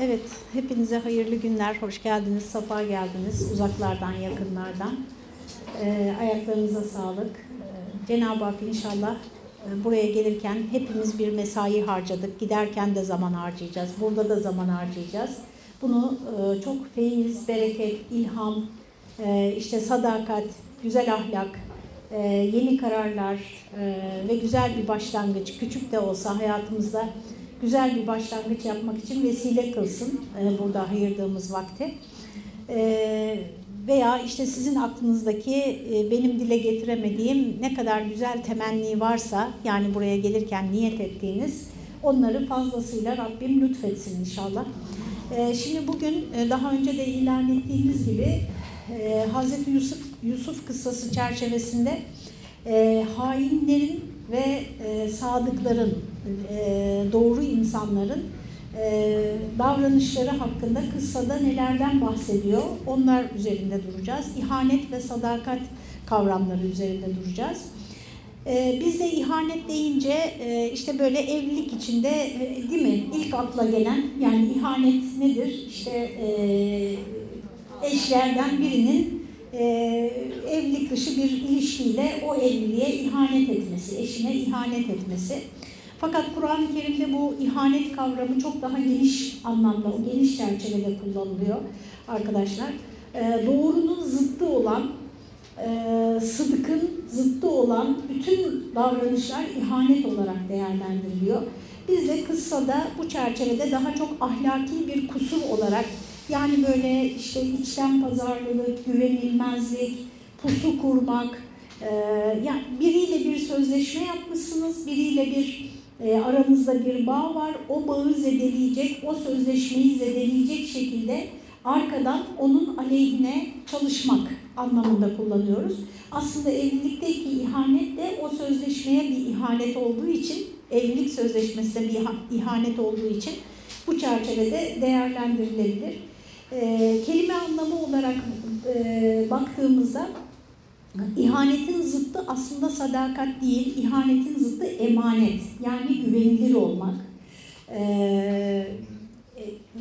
Evet, hepinize hayırlı günler, hoş geldiniz, safa geldiniz uzaklardan, yakınlardan. Ee, ayaklarınıza sağlık. Ee, Cenab-ı Hak inşallah e, buraya gelirken hepimiz bir mesai harcadık. Giderken de zaman harcayacağız, burada da zaman harcayacağız. Bunu e, çok feyiz, bereket, ilham, e, işte sadakat, güzel ahlak, e, yeni kararlar e, ve güzel bir başlangıç, küçük de olsa hayatımızda güzel bir başlangıç yapmak için vesile kılsın e, burada ayırdığımız vakti. E, veya işte sizin aklınızdaki e, benim dile getiremediğim ne kadar güzel temenni varsa yani buraya gelirken niyet ettiğiniz onları fazlasıyla Rabbim lütfetsin inşallah. E, şimdi bugün e, daha önce de ilan ettiğimiz gibi e, Hazreti Yusuf, Yusuf kıssası çerçevesinde e, hainlerin ve e, sadıkların, e, doğru insanların e, davranışları hakkında kıssada nelerden bahsediyor onlar üzerinde duracağız. İhanet ve sadakat kavramları üzerinde duracağız. E, biz de ihanet deyince e, işte böyle evlilik içinde değil mi ilk akla gelen yani ihanet nedir? İşte eşlerden birinin evlilik dışı bir ilişkiyle o evliliğe ihanet etmesi, eşine ihanet etmesi. Fakat Kur'an-ı Kerim'de bu ihanet kavramı çok daha geniş anlamda, o geniş çerçevede kullanılıyor arkadaşlar. E, doğrunun zıttı olan, e, sıdkın zıttı olan bütün davranışlar ihanet olarak değerlendiriliyor. Biz de kıssada bu çerçevede daha çok ahlaki bir kusur olarak yani böyle işte içten pazarlılık, güvenilmezlik, pusu kurmak, e, yani biriyle bir sözleşme yapmışsınız, biriyle bir e, aranızda bir bağ var, o bağı zedeleyecek, o sözleşmeyi zedeleyecek şekilde arkadan onun aleyhine çalışmak anlamında kullanıyoruz. Aslında evlilikteki ihanet de o sözleşmeye bir ihanet olduğu için, evlilik sözleşmesine bir ihanet olduğu için bu çerçevede değerlendirilebilir. E, kelime anlamı olarak e, baktığımızda ihanetin zıttı aslında sadakat değil, ihanetin zıttı emanet yani güvenilir olmak. E,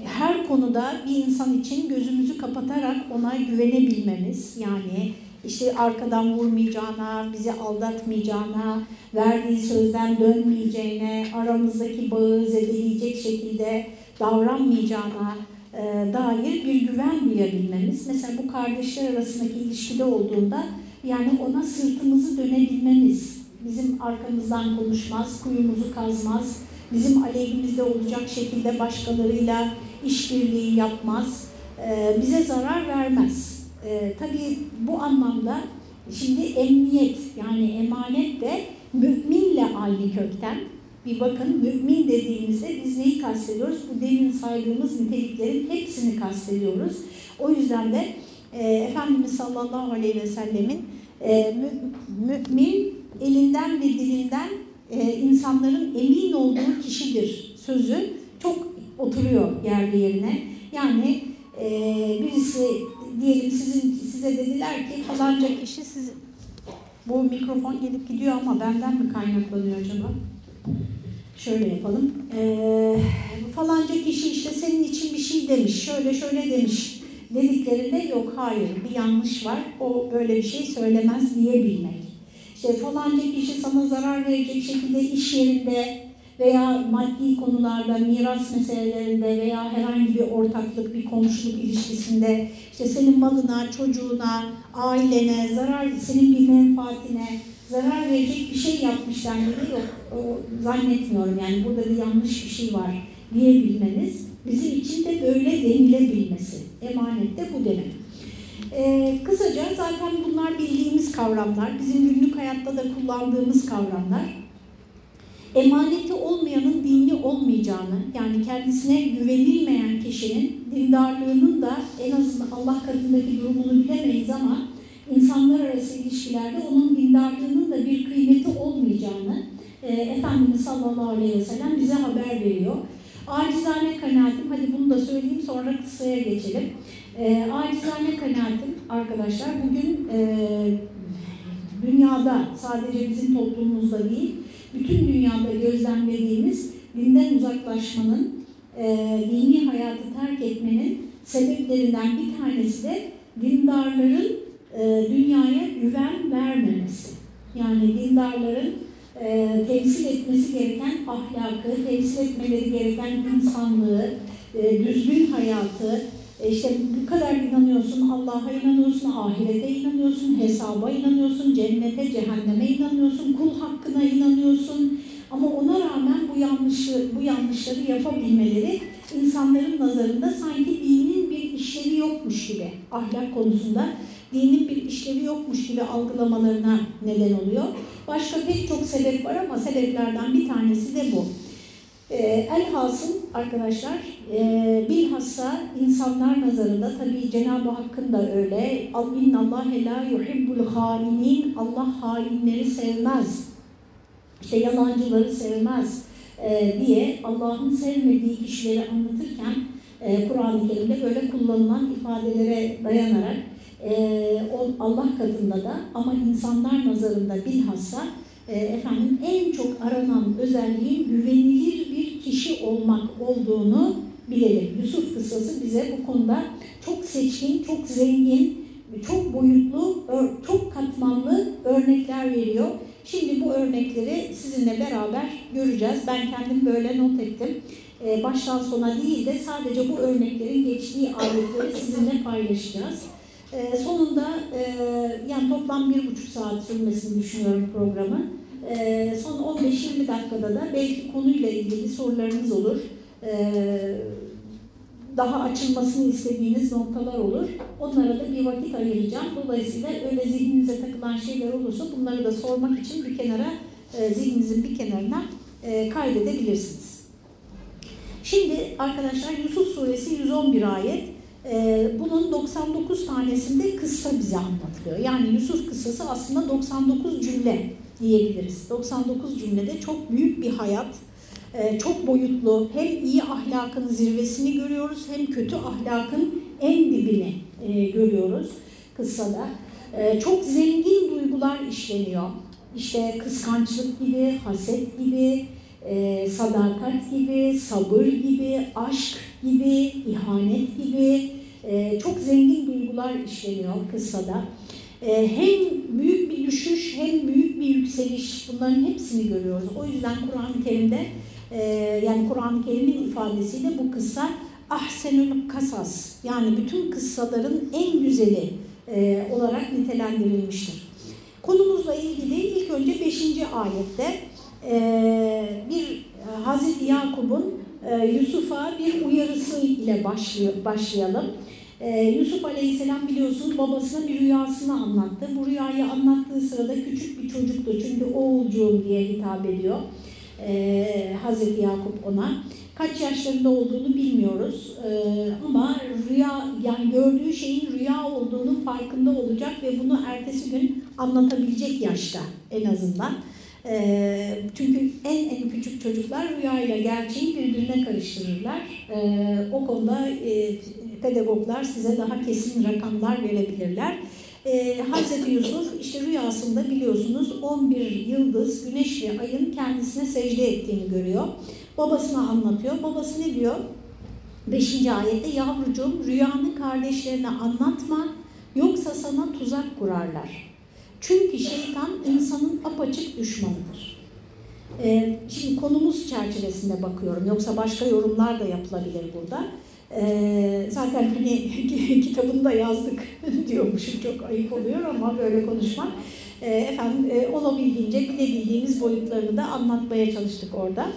her konuda bir insan için gözümüzü kapatarak ona güvenebilmemiz yani işte arkadan vurmayacağına, bizi aldatmayacağına, verdiği sözden dönmeyeceğine, aramızdaki bağı zedeleyecek şekilde davranmayacağına, e, dair bir güven duyabilmemiz. Mesela bu kardeşler arasındaki ilişkide olduğunda yani ona sırtımızı dönebilmemiz, bizim arkamızdan konuşmaz, kuyumuzu kazmaz, bizim aleyhimizde olacak şekilde başkalarıyla işbirliği yapmaz, e, bize zarar vermez. E, tabii bu anlamda şimdi emniyet yani emanet de müminle aynı kökten. Bir bakın mümin dediğimizde biz neyi kastediyoruz? Bu demin saydığımız niteliklerin hepsini kastediyoruz. O yüzden de e, Efendimiz sallallahu aleyhi ve sellemin e, mü, mümin elinden ve dilinden e, insanların emin olduğu kişidir sözü çok oturuyor yerli yerine. Yani e, birisi diyelim sizin size dediler ki falanca kişi siz bu mikrofon gelip gidiyor ama benden mi kaynaklanıyor acaba? Şöyle yapalım. Ee, falanca kişi işte senin için bir şey demiş, şöyle şöyle demiş dediklerinde yok hayır bir yanlış var. O böyle bir şey söylemez diyebilmek. İşte falanca kişi sana zarar verecek şekilde iş yerinde veya maddi konularda, miras meselelerinde veya herhangi bir ortaklık, bir komşuluk ilişkisinde işte senin malına, çocuğuna, ailene, zarar, senin bir menfaatine zarar verecek bir şey yapmışlar gibi yok. O, zannetmiyorum yani burada bir yanlış bir şey var diyebilmeniz bizim için de böyle denilebilmesi. Emanet de bu demek. Ee, kısaca zaten bunlar bildiğimiz kavramlar, bizim günlük hayatta da kullandığımız kavramlar. Emaneti olmayanın dini olmayacağını, yani kendisine güvenilmeyen kişinin dindarlığının da en azından Allah katındaki durumunu bilemeyiz ama insanlar arası ilişkilerde onun dindarlığının da bir kıymeti olmayacağını e, Efendimiz sallallahu aleyhi ve sellem bize haber veriyor. Acizane kanaatim, hadi bunu da söyleyeyim sonra kısaya geçelim. E, acizane kanaatim arkadaşlar bugün e, dünyada sadece bizim toplumumuzda değil, bütün dünyada gözlemlediğimiz dinden uzaklaşmanın e, dini hayatı terk etmenin sebeplerinden bir tanesi de dindarların e, dünyaya güven vermemesi. Yani dindarların e, temsil etmesi gereken ahlakı, temsil etmeleri gereken insanlığı, e, düzgün hayatı, e, işte bu kadar inanıyorsun, Allah'a inanıyorsun, ahirete inanıyorsun, hesaba inanıyorsun, cennete, cehenneme inanıyorsun, kul hakkına inanıyorsun. Ama ona rağmen bu yanlışı, bu yanlışları yapabilmeleri insanların nazarında sanki dinin bir işlevi yokmuş gibi ahlak konusunda dinin bir işlevi yokmuş gibi algılamalarına neden oluyor. Başka pek çok sebep var ama sebeplerden bir tanesi de bu. Ee, e, elhasıl arkadaşlar e, bilhassa insanlar nazarında tabi Cenab-ı Hakk'ın da öyle İnnallâhe lâ yuhibbul halinin Allah halinleri sevmez. İşte yalancıları sevmez e, diye Allah'ın sevmediği kişileri anlatırken e, Kur'an-ı Kerim'de böyle kullanılan ifadelere dayanarak e, Allah katında da ama insanlar nazarında bilhassa e, efendim en çok aranan özelliğin güvenilir bir kişi olmak olduğunu bilelim. Yusuf kıssası bize bu konuda çok seçkin, çok zengin, çok boyutlu, çok katmanlı örnekler veriyor. Şimdi bu örnekleri sizinle beraber göreceğiz. Ben kendim böyle not ettim. Ee, baştan sona değil de sadece bu örneklerin geçtiği ayetleri sizinle paylaşacağız. Ee, sonunda e, yani toplam bir buçuk saat sürmesini düşünüyorum programı. Ee, son 15-20 dakikada da belki konuyla ilgili sorularınız olur. Daha açılmasını istediğiniz noktalar olur. Onlara da bir vakit ayıracağım. Dolayısıyla öyle zihninize takılan şeyler olursa bunları da sormak için bir kenara, e, zihninizin bir kenarına e, kaydedebilirsiniz. Şimdi arkadaşlar Yusuf Suresi 111 ayet. E, bunun 99 tanesinde kıssa bize anlatılıyor. Yani Yusuf kıssası aslında 99 cümle diyebiliriz. 99 cümlede çok büyük bir hayat, e, çok boyutlu hem iyi ahlakın zirvesini görüyoruz hem kötü ahlakın en dibini e, görüyoruz kıssada. E, çok zengin duygular işleniyor. İşte kıskançlık gibi, haset gibi, sadakat gibi, sabır gibi, aşk gibi, ihanet gibi çok zengin duygular işleniyor kıssada. Hem büyük bir düşüş hem büyük bir yükseliş bunların hepsini görüyoruz. O yüzden Kur'an-ı Kerim'de e, yani Kur'an-ı Kerim'in ifadesiyle bu kıssa ahsenül kasas yani bütün kıssaların en güzeli e, olarak nitelendirilmiştir. Konumuzla ilgili ilk önce 5. ayette e, bir Hazreti Yakup'un e, Yusuf'a bir uyarısı ile başlayalım. Ee, Yusuf Aleyhisselam biliyorsunuz babasına bir rüyasını anlattı. Bu rüyayı anlattığı sırada küçük bir çocuktu çünkü oğulcuğum diye hitap ediyor e, Hazreti Yakup ona. Kaç yaşlarında olduğunu bilmiyoruz e, ama rüya yani gördüğü şeyin rüya olduğunun farkında olacak ve bunu ertesi gün anlatabilecek yaşta en azından. Çünkü en en küçük çocuklar rüyayla gerçeği birbirine karıştırırlar. O konuda e, pedagoglar size daha kesin rakamlar verebilirler. Ee, Hz. Yusuf işte rüyasında biliyorsunuz 11 yıldız, güneş ve ayın kendisine secde ettiğini görüyor. Babasına anlatıyor. Babası ne diyor? 5. ayette yavrucuğum rüyanı kardeşlerine anlatma yoksa sana tuzak kurarlar. Çünkü şeytan insanın apaçık düşmanıdır. Ee, şimdi konumuz çerçevesinde bakıyorum. Yoksa başka yorumlar da yapılabilir burada. Ee, zaten hani kitabında yazdık diyormuşum çok ayıp oluyor ama böyle konuşmak. Ee, efendim e, olabildiğince bilebildiğimiz boyutlarını da anlatmaya çalıştık orada.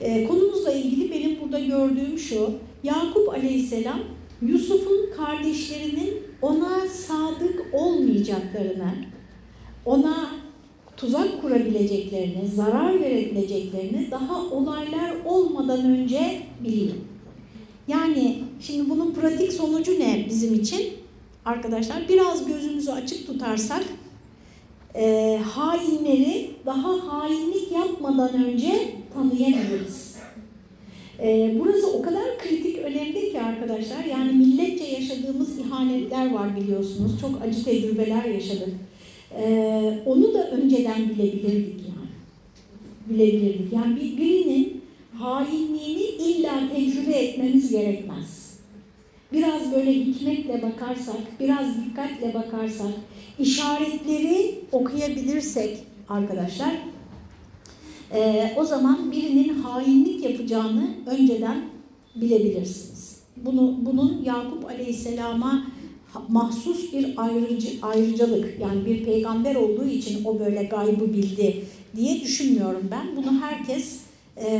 Ee, konumuzla ilgili benim burada gördüğüm şu. Yakup Aleyhisselam Yusuf'un kardeşlerinin ona sadık olmayacaklarını, ona tuzak kurabileceklerini, zarar verebileceklerini daha olaylar olmadan önce biliyor. Yani şimdi bunun pratik sonucu ne bizim için? Arkadaşlar biraz gözümüzü açık tutarsak e, hainleri daha hainlik yapmadan önce tanıyabiliriz. E, burası o kadar kritik önemli ki arkadaşlar. Yani milletçe yaşadığımız ihanetler var biliyorsunuz. Çok acı tecrübeler yaşadık. E, onu da önceden bilebilirdik yani. Bilebilirdik. Yani bir, birinin hainliğini illa tecrübe etmemiz gerekmez. Biraz böyle hikmetle bakarsak, biraz dikkatle bakarsak, işaretleri okuyabilirsek arkadaşlar, e, o zaman birinin hainlik yapacağını önceden bilebilirsiniz. Bunu, bunun Yakup Aleyhisselam'a mahsus bir ayrıcı, ayrıcalık yani bir peygamber olduğu için o böyle gaybı bildi diye düşünmüyorum ben. Bunu herkes e,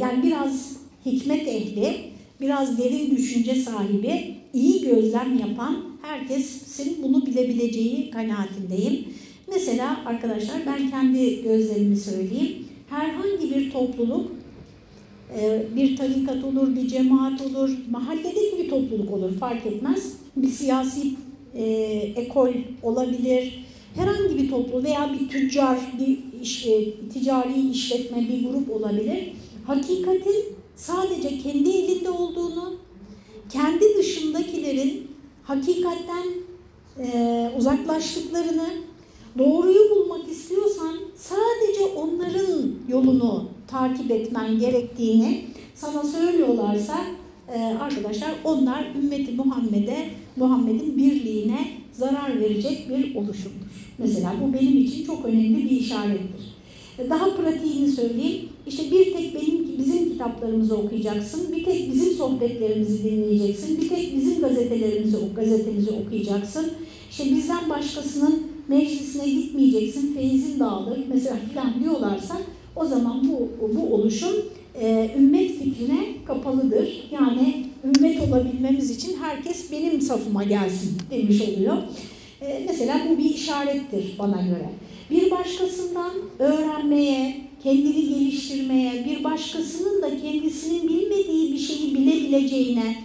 yani biraz hikmet ehli, biraz derin düşünce sahibi, iyi gözlem yapan herkesin bunu bilebileceği kanaatindeyim. Mesela arkadaşlar ben kendi gözlemimi söyleyeyim. Herhangi bir topluluk bir tarikat olur, bir cemaat olur, mahalledeki bir topluluk olur fark etmez. Bir siyasi e, ekol olabilir, herhangi bir topluluk veya bir tüccar, bir iş, ticari işletme, bir grup olabilir. Hakikatin sadece kendi elinde olduğunu, kendi dışındakilerin hakikatten e, uzaklaştıklarını, doğruyu bulmak istiyorsan sadece onların yolunu takip etmen gerektiğini sana söylüyorlarsa e, arkadaşlar onlar ümmeti Muhammed'e, Muhammed'in birliğine zarar verecek bir oluşumdur. Mesela bu benim için çok önemli bir işarettir. E, daha pratiğini söyleyeyim. İşte bir tek benim bizim kitaplarımızı okuyacaksın, bir tek bizim sohbetlerimizi dinleyeceksin, bir tek bizim gazetelerimizi, gazetemizi okuyacaksın. İşte bizden başkasının meclisine gitmeyeceksin, feyzin dağılır mesela filan diyorlarsa o zaman bu, bu oluşum e, ümmet fikrine kapalıdır. Yani ümmet olabilmemiz için herkes benim safıma gelsin demiş oluyor. E, mesela bu bir işarettir bana göre. Bir başkasından öğrenmeye, kendini geliştirmeye, bir başkasının da kendisinin bilmediği bir şeyi bilebileceğine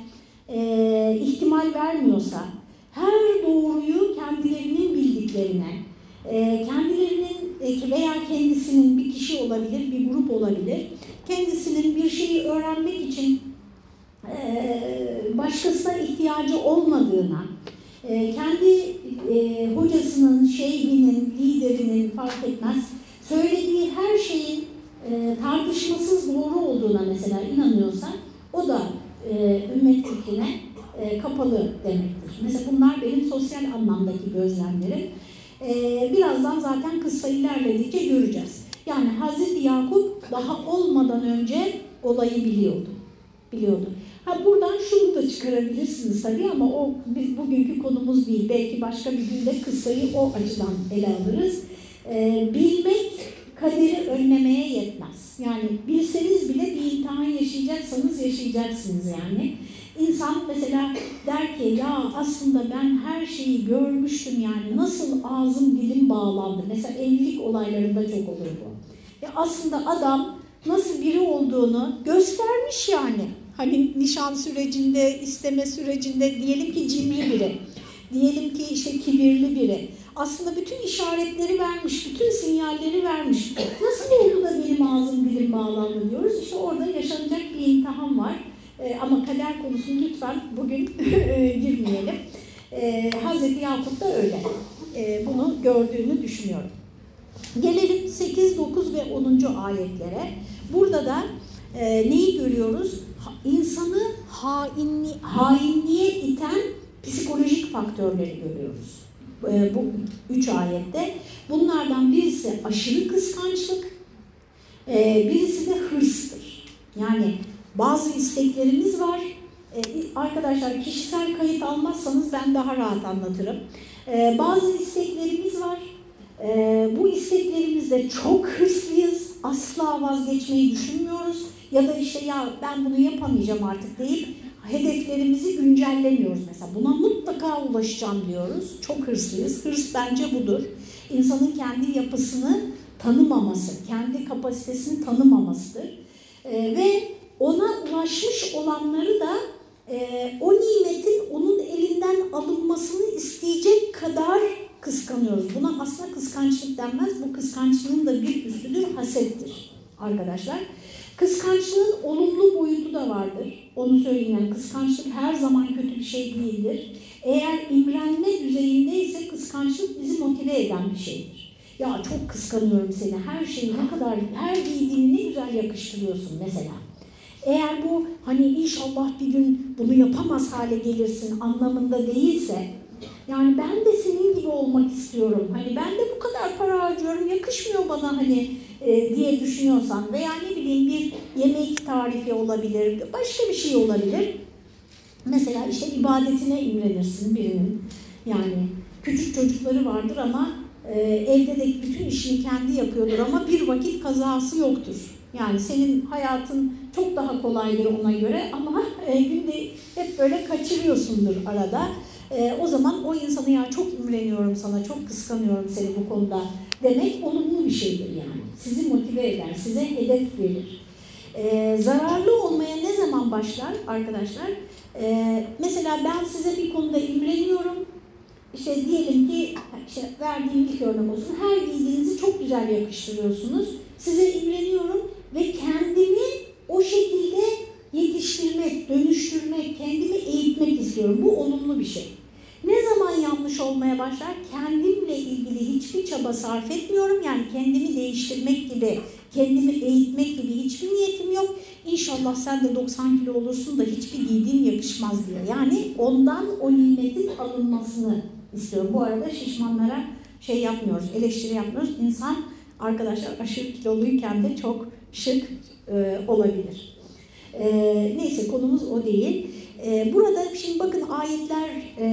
e, ihtimal vermiyorsa, her doğruyu kendilerinin bildiklerine, e, kendilerinin e, veya kendisinin bir kişi olabilir, bir grup olabilir, kendisinin bir şeyi öğrenmek için e, başkasına ihtiyacı olmadığına, e, kendi e, hocasının, şeyhinin, liderinin fark etmez, söylediği her şeyin tartışmasız doğru olduğuna mesela inanıyorsa, o da ümmet fikrine kapalı demektir. Mesela bunlar benim sosyal anlamdaki gözlemlerim. Birazdan zaten kısa ilerledikçe göreceğiz. Yani Hazreti Yakup daha olmadan önce olayı biliyordu. Biliyordu. Ha buradan şunu da çıkarabilirsiniz tabii ama o biz bugünkü konumuz değil. Belki başka bir günde kıssayı o açıdan ele alırız. Ee, bilmek kaderi önlemeye yetmez. Yani bilseniz bile bir imtihan yaşayacaksanız yaşayacaksınız yani. İnsan mesela der ki ya aslında ben her şeyi görmüştüm yani nasıl ağzım dilim bağlandı. Mesela evlilik olaylarında çok olur bu. Ya aslında adam nasıl biri olduğunu göstermiş yani. Hani nişan sürecinde, isteme sürecinde diyelim ki cimri biri. Diyelim ki işte kibirli biri. Aslında bütün işaretleri vermiş, bütün sinyalleri vermiş. Nasıl oldu da benim ağzım dilim bağlandı diyoruz. İşte orada yaşanacak bir imtihan var. Ee, ama kader konusunu lütfen bugün girmeyelim. Ee, Hazreti Yakup da öyle. Ee, bunu gördüğünü düşünüyorum. Gelelim 8, 9 ve 10. ayetlere. Burada da e, neyi görüyoruz? İnsanı hainli, hainliğe iten psikolojik faktörleri görüyoruz. E, bu üç ayette. Bunlardan birisi aşırı kıskançlık, e, birisi de hırstır. Yani bazı isteklerimiz var. E, arkadaşlar kişisel kayıt almazsanız ben daha rahat anlatırım. E, bazı isteklerimiz var. E, bu isteklerimizde çok hırslıyız. Asla vazgeçmeyi düşünmüyoruz. Ya da işte ya ben bunu yapamayacağım artık deyip hedeflerimizi güncellemiyoruz mesela. Buna mutlaka ulaşacağım diyoruz. Çok hırslıyız. Hırs bence budur. İnsanın kendi yapısını tanımaması, kendi kapasitesini tanımamasıdır. E, ve ona ulaşmış olanları da e, o nimetin onun elinden alınmasını isteyecek kadar kıskanıyoruz. Buna aslında kıskançlık denmez. Bu kıskançlığın da bir üstüdür, hasettir arkadaşlar. Kıskançlığın olumlu boyutu da vardır. Onu söyleyeyim yani kıskançlık her zaman kötü bir şey değildir. Eğer imrenme düzeyindeyse kıskançlık bizi motive eden bir şeydir. Ya çok kıskanıyorum seni, her şeyi ne kadar, her giydiğini ne güzel yakıştırıyorsun mesela. Eğer bu hani inşallah bir gün bunu yapamaz hale gelirsin anlamında değilse yani ben de senin gibi olmak istiyorum. Hani ben de bu kadar para harcıyorum yakışmıyor bana hani e, diye düşünüyorsan veya ne bileyim bir yemek tarifi olabilir, başka bir şey olabilir. Mesela işte ibadetine imrenirsin birinin. Yani küçük çocukları vardır ama e, evde de bütün işini kendi yapıyordur ama bir vakit kazası yoktur. Yani senin hayatın çok daha kolaydır ona göre ama e, günde hep böyle kaçırıyorsundur arada. E, o zaman o insana ya çok imreniyorum sana, çok kıskanıyorum seni bu konuda demek olumlu bir şeydir yani. Sizi motive eder, size hedef verir. E, zararlı olmaya ne zaman başlar arkadaşlar? E, mesela ben size bir konuda imreniyorum. İşte diyelim ki işte verdiğim ilk örnek olsun. Her giydiğinizi çok güzel yakıştırıyorsunuz. Size imreniyorum ve kendimi o şekilde yetiştirmek, dönüştürmek, kendimi eğitmek istiyorum. Bu olumlu bir şey. Ne zaman yanlış olmaya başlar? Kendimle ilgili hiçbir çaba sarf etmiyorum. Yani kendimi değiştirmek gibi, kendimi eğitmek gibi hiçbir niyetim yok. İnşallah sen de 90 kilo olursun da hiçbir giydiğin yakışmaz diye. Yani ondan o nimetin alınmasını istiyorum. Bu arada şişmanlara şey yapmıyoruz, eleştiri yapmıyoruz. İnsan arkadaşlar aşırı kiloluyken de çok şık e, olabilir. E, neyse konumuz o değil. E, burada şimdi bakın ayetler e,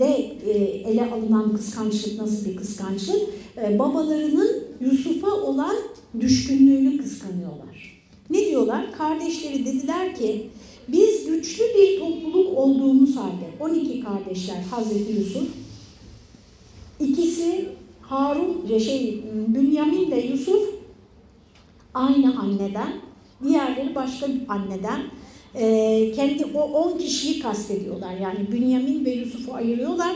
e, ele alınan kıskançlık nasıl bir kıskançlık? E, babalarının Yusuf'a olan düşkünlüğünü kıskanıyorlar. Ne diyorlar? Kardeşleri dediler ki biz güçlü bir topluluk olduğumuz halde 12 kardeşler Hazreti Yusuf ikisi Harun şey Bünyamin ile Yusuf aynı anneden diğerleri başka bir anneden e, kendi o 10 kişiyi kastediyorlar. Yani Bünyamin ve Yusuf'u ayırıyorlar.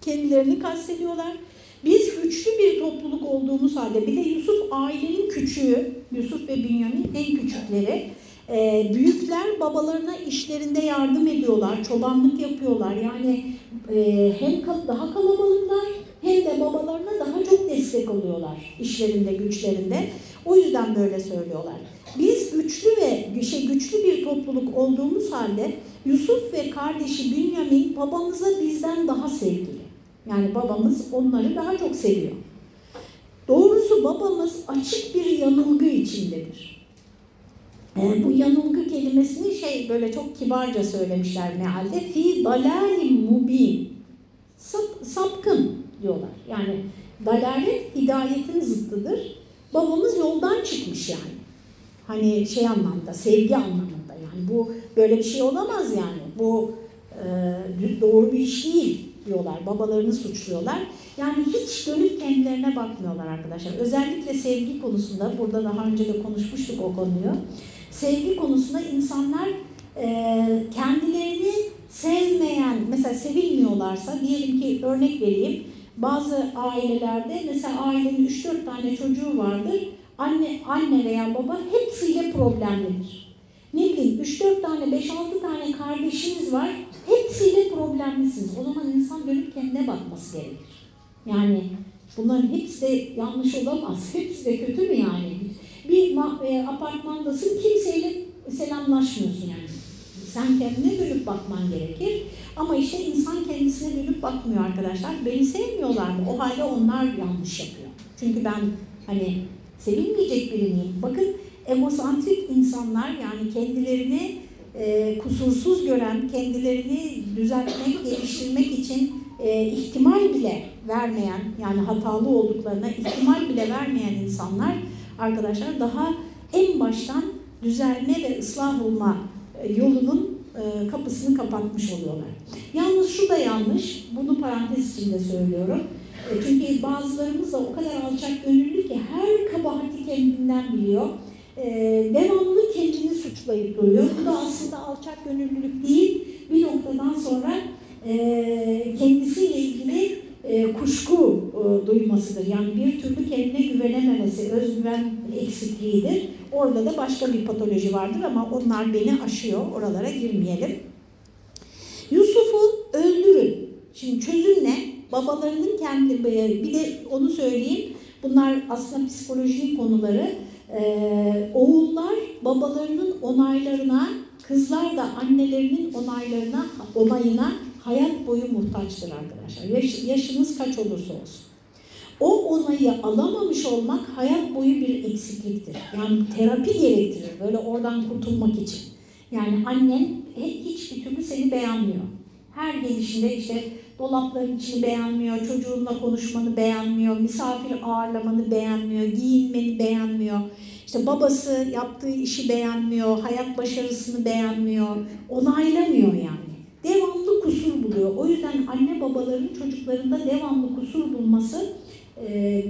Kendilerini kastediyorlar. Biz güçlü bir topluluk olduğumuz halde bir de Yusuf ailenin küçüğü, Yusuf ve Bünyamin en küçükleri. E, büyükler babalarına işlerinde yardım ediyorlar, çobanlık yapıyorlar. Yani e, hem daha kalabalıklar hem de babalarına daha çok destek oluyorlar işlerinde, güçlerinde. O yüzden böyle söylüyorlar. Biz güçlü ve şey güçlü bir topluluk olduğumuz halde Yusuf ve kardeşi Bünyamin babamıza bizden daha sevgili. Yani babamız onları daha çok seviyor. Doğrusu babamız açık bir yanılgı içindedir. E, bu yanılgı kelimesini şey böyle çok kibarca söylemişler mealde. Fi dalalim mubin. Sap, sapkın diyorlar. Yani dalalet hidayetin zıttıdır. Babamız yoldan çıkmış yani. Hani şey anlamda, sevgi anlamında yani. Bu böyle bir şey olamaz yani. Bu e, doğru bir iş değil diyorlar. Babalarını suçluyorlar. Yani hiç dönüp kendilerine bakmıyorlar arkadaşlar. Özellikle sevgi konusunda, burada daha önce de konuşmuştuk o konuyu. Sevgi konusunda insanlar e, kendilerini sevmeyen, mesela sevilmiyorlarsa, diyelim ki örnek vereyim, bazı ailelerde mesela ailenin 3-4 tane çocuğu vardır. Anne, anne veya baba hepsiyle problemlidir. Ne bileyim 3-4 tane, 5-6 tane kardeşiniz var. Hepsiyle problemlisiniz. O zaman insan dönüp kendine bakması gerekir. Yani bunların hepsi de yanlış olamaz. Hepsi de kötü mü yani? Bir e, apartmandasın kimseyle selamlaşmıyorsun yani. Sen kendine dönüp bakman gerekir. Ama işte insan kendisine dönüp bakmıyor arkadaşlar. Beni sevmiyorlar mı? O halde onlar yanlış yapıyor. Çünkü ben hani sevilmeyecek biri miyim? Bakın egosantrik insanlar yani kendilerini e, kusursuz gören, kendilerini düzeltmek, geliştirmek için e, ihtimal bile vermeyen, yani hatalı olduklarına ihtimal bile vermeyen insanlar arkadaşlar daha en baştan düzelme ve ıslah olma e, yolunun e, kapısını kapatmış oluyorlar. Yalnız şu da yanlış, bunu parantez içinde söylüyorum. E, çünkü bazılarımız da o kadar alçak gönüllü ki her kabahati kendinden biliyor. Devamlı kendini suçlayıp duruyor. Bu da aslında alçak gönüllülük değil. Bir noktadan sonra kendisiyle ilgili kuşku duymasıdır. Yani bir türlü kendine güvenememesi, özgüven eksikliğidir. Orada da başka bir patoloji vardır ama onlar beni aşıyor. Oralara girmeyelim. Yusuf'u öldürün. Şimdi çözüm ne? Babalarının kendi, bir de onu söyleyeyim. Bunlar aslında psikolojinin konuları. Ee, oğullar babalarının onaylarına, kızlar da annelerinin onaylarına, onayına hayat boyu muhtaçtır arkadaşlar. Yaş, yaşınız kaç olursa olsun. O onayı alamamış olmak hayat boyu bir eksikliktir. Yani terapi gerektirir böyle oradan kurtulmak için. Yani annen hiçbir türlü seni beğenmiyor. Her gelişinde işte dolapların içini beğenmiyor, çocuğunla konuşmanı beğenmiyor, misafir ağırlamanı beğenmiyor, giyinmeni beğenmiyor. İşte babası yaptığı işi beğenmiyor, hayat başarısını beğenmiyor, onaylamıyor yani. Devamlı kusur buluyor. O yüzden anne babaların çocuklarında devamlı kusur bulması e,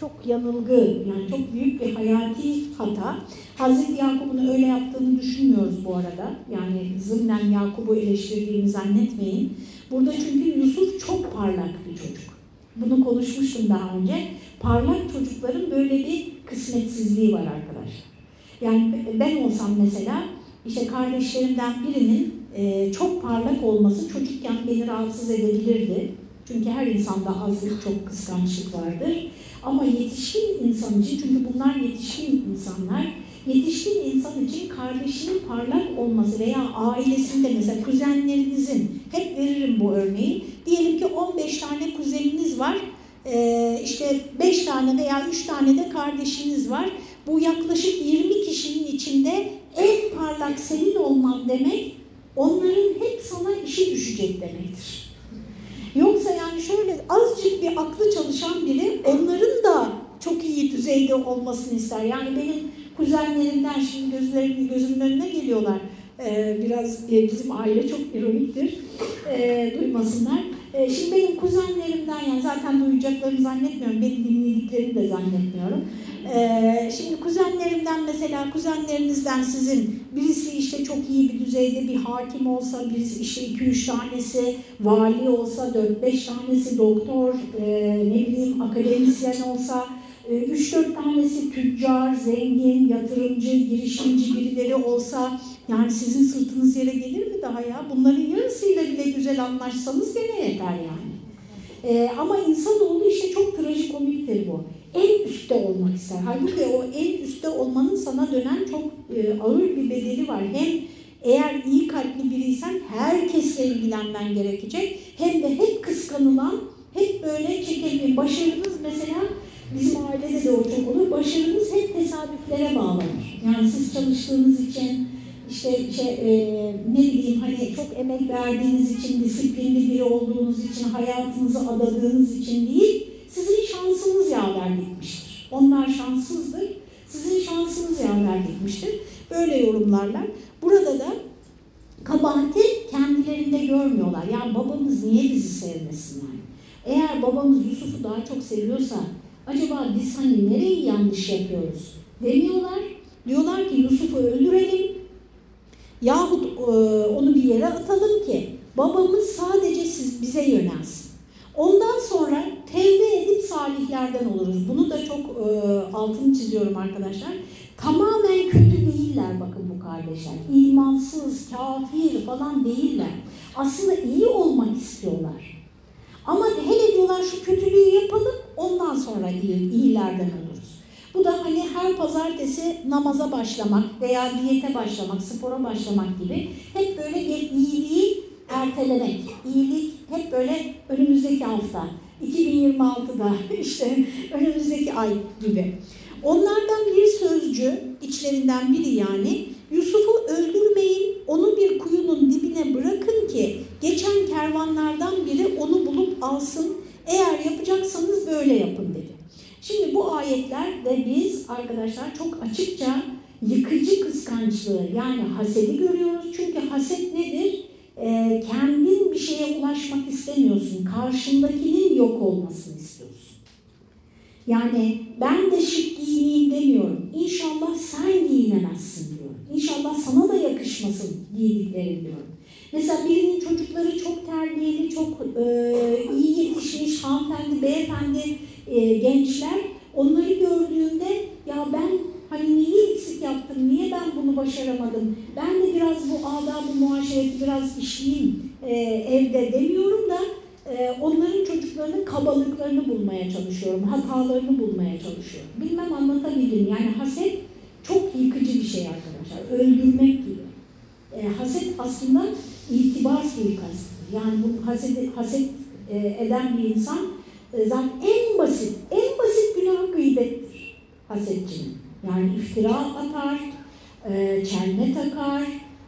çok yanılgı, yani çok büyük bir hayati hata. Hazreti Yakup'un öyle yaptığını düşünmüyoruz bu arada. Yani zımnen Yakup'u eleştirdiğini zannetmeyin. Burada çünkü Yusuf çok parlak bir çocuk. Bunu konuşmuştum daha önce. Parlak çocukların böyle bir kısmetsizliği var arkadaşlar. Yani ben olsam mesela işte kardeşlerimden birinin e, çok parlak olması çocukken beni rahatsız edebilirdi. Çünkü her insanda azlık, çok kıskançlık vardır. Ama yetişkin insan için, çünkü bunlar yetişkin insanlar, yetişkin insan için kardeşinin parlak olması veya ailesinde mesela kuzenlerinizin, hep veririm bu örneği, diyelim ki 15 tane kuzeniniz var, işte 5 tane veya 3 tane de kardeşiniz var. Bu yaklaşık 20 kişinin içinde en parlak senin olman demek, onların hep sana işi düşecek demektir. Yoksa yani şöyle azıcık bir aklı çalışan biri onların da çok iyi düzeyde olmasını ister. Yani benim kuzenlerimden şimdi gözlerim, gözümün önüne geliyorlar. Ee, biraz e, bizim aile çok ironiktir. Ee, duymasınlar. Ee, şimdi benim kuzenlerimden yani zaten duyacaklarını zannetmiyorum. Benim dinlediklerini de zannetmiyorum. Ee, şimdi kuzenlerimden mesela kuzenlerinizden sizin birisi işte çok iyi bir düzeyde bir hakim olsa, birisi işte 2-3 tanesi vali olsa, 4-5 tanesi doktor, e, ne bileyim akademisyen olsa, 3-4 tanesi tüccar, zengin, yatırımcı, girişimci birileri olsa yani sizin sırtınız yere gelir mi daha ya? Bunların yarısıyla bile güzel anlaşsanız gene yeter yani. Ee, ama insanoğlu işte çok trajikomiktir bu. En üstte olmak ister. Halbuki o en üstte olmanın sana dönen çok e, ağır bir bedeli var. Hem eğer iyi kalpli biriysen herkesle ilgilenmen gerekecek. Hem de hep kıskanılan, hep böyle çekilmeyin. Başarınız mesela bizim ailede de o çok olur. Başarınız hep tesadüflere bağlanır. Yani siz çalıştığınız için, işte şey, e, ne bileyim hani çok emek verdiğiniz için, disiplinli biri olduğunuz için, hayatınızı adadığınız için değil, sizin şansınız yaver gitmiştir. Onlar şanssızdır, sizin şansınız yaver gitmiştir. Böyle yorumlarlar. Burada da kabahati kendilerinde görmüyorlar. Yani babamız niye bizi sevmesin yani? Eğer babamız Yusuf'u daha çok seviyorsa acaba biz hani nereyi yanlış yapıyoruz demiyorlar. Diyorlar ki Yusuf'u öldürelim yahut e, onu bir yere atalım ki babamız sadece siz bize yönelsin. Ondan sonra tevbe edip salihlerden oluruz. Bunu da çok e, altını çiziyorum arkadaşlar. Tamamen kötü değiller bakın bu kardeşler. İmansız, kafir falan değiller. Aslında iyi olmak istiyorlar. Ama hele diyorlar şu kötülüğü yapalım ondan sonra iyi, iyilerden oluruz. Bu da hani her pazartesi namaza başlamak veya diyete başlamak, spora başlamak gibi hep böyle iyiliği ertelemek. İyilik hep böyle önümüzdeki hafta, 2026'da işte önümüzdeki ay gibi. Onlardan bir sözcü, içlerinden biri yani, Yusuf'u öldürmeyin, onu bir kuyunun dibine bırakın ki geçen kervanlardan biri onu bulup alsın. Eğer yapacaksanız böyle yapın dedi. Şimdi bu ayetlerde biz arkadaşlar çok açıkça yıkıcı kıskançlığı yani hasedi görüyoruz. Çünkü haset nedir? Ee, kendin bir şeye ulaşmak istemiyorsun. Karşındakinin yok olmasını istiyorsun. Yani ben de şık giyineyim demiyorum. İnşallah sen giyinemezsin diyorum. İnşallah sana da yakışmasın giydiklerim diyorum. Mesela birinin çocukları çok terbiyeli, çok e, iyi yetişmiş hanımefendi, beyefendi e, gençler onları gördüğünde ya ben hani niye eksik yaptım, niye ben bunu başaramadım, ben de biraz bu adab-ı muaşereti biraz işleyeyim e, evde demiyorum da e, onların çocuklarının kabalıklarını bulmaya çalışıyorum, hatalarını bulmaya çalışıyorum. Bilmem anlatabildim. Yani haset çok yıkıcı bir şey arkadaşlar. Öldürmek gibi. E, haset aslında itibar suikastıdır. Yani bu haset, haset e, eden bir insan e, zaten en basit, en basit günah gıybettir hasetçinin. Yani iftira atar, e, çelme takar,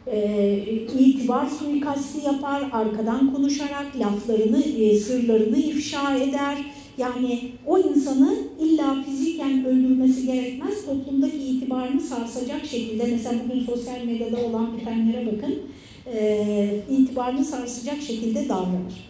e, itibar suikasti yapar, arkadan konuşarak laflarını, e, sırlarını ifşa eder. Yani o insanı illa fiziken öldürmesi gerekmez, toplumdaki itibarını sarsacak şekilde, mesela bugün sosyal medyada olan bitenlere bakın, e, itibarını sarsacak şekilde davranır.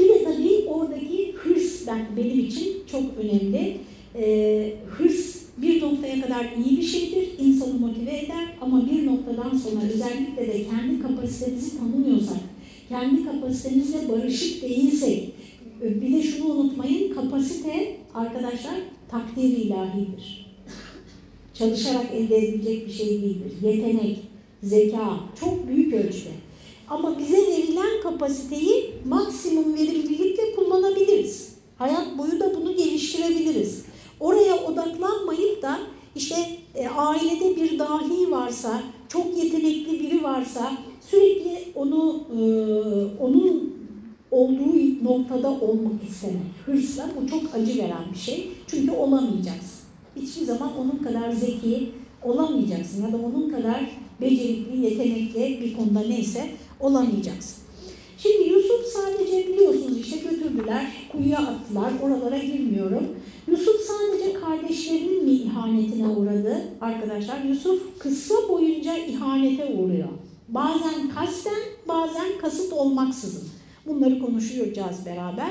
Bir de tabii oradaki hırs ben, benim için çok önemli. E, hırs bir noktaya kadar iyi bir şeydir, insanı motive eder ama bir noktadan sonra özellikle de kendi kapasitemizi tanımıyorsak, kendi kapasitemizle barışık değilsek, bir de şunu unutmayın, kapasite arkadaşlar takdir ilahidir. Çalışarak elde edilecek bir şey değildir. Yetenek, zeka çok büyük ölçüde. Ama bize verilen kapasiteyi maksimum verimlilikle kullanabiliriz. Hayat boyu da bunu geliştirebiliriz. Oraya odaklanmayıp da işte e, ailede bir dahi varsa, çok yetenekli biri varsa sürekli onu e, onun olduğu noktada olmak istemek. Hırsla bu çok acı veren bir şey. Çünkü olamayacaksın. Hiçbir zaman onun kadar zeki olamayacaksın ya da onun kadar becerikli, yetenekli bir konuda neyse olamayacaksın. Şimdi Yusuf sadece biliyorsunuz işte götürdüler, kuyuya attılar, oralara girmiyorum. Yusuf sadece kardeşlerinin mi ihanetine uğradı arkadaşlar? Yusuf kısa boyunca ihanete uğruyor. Bazen kasten, bazen kasıt olmaksızın. Bunları konuşacağız beraber.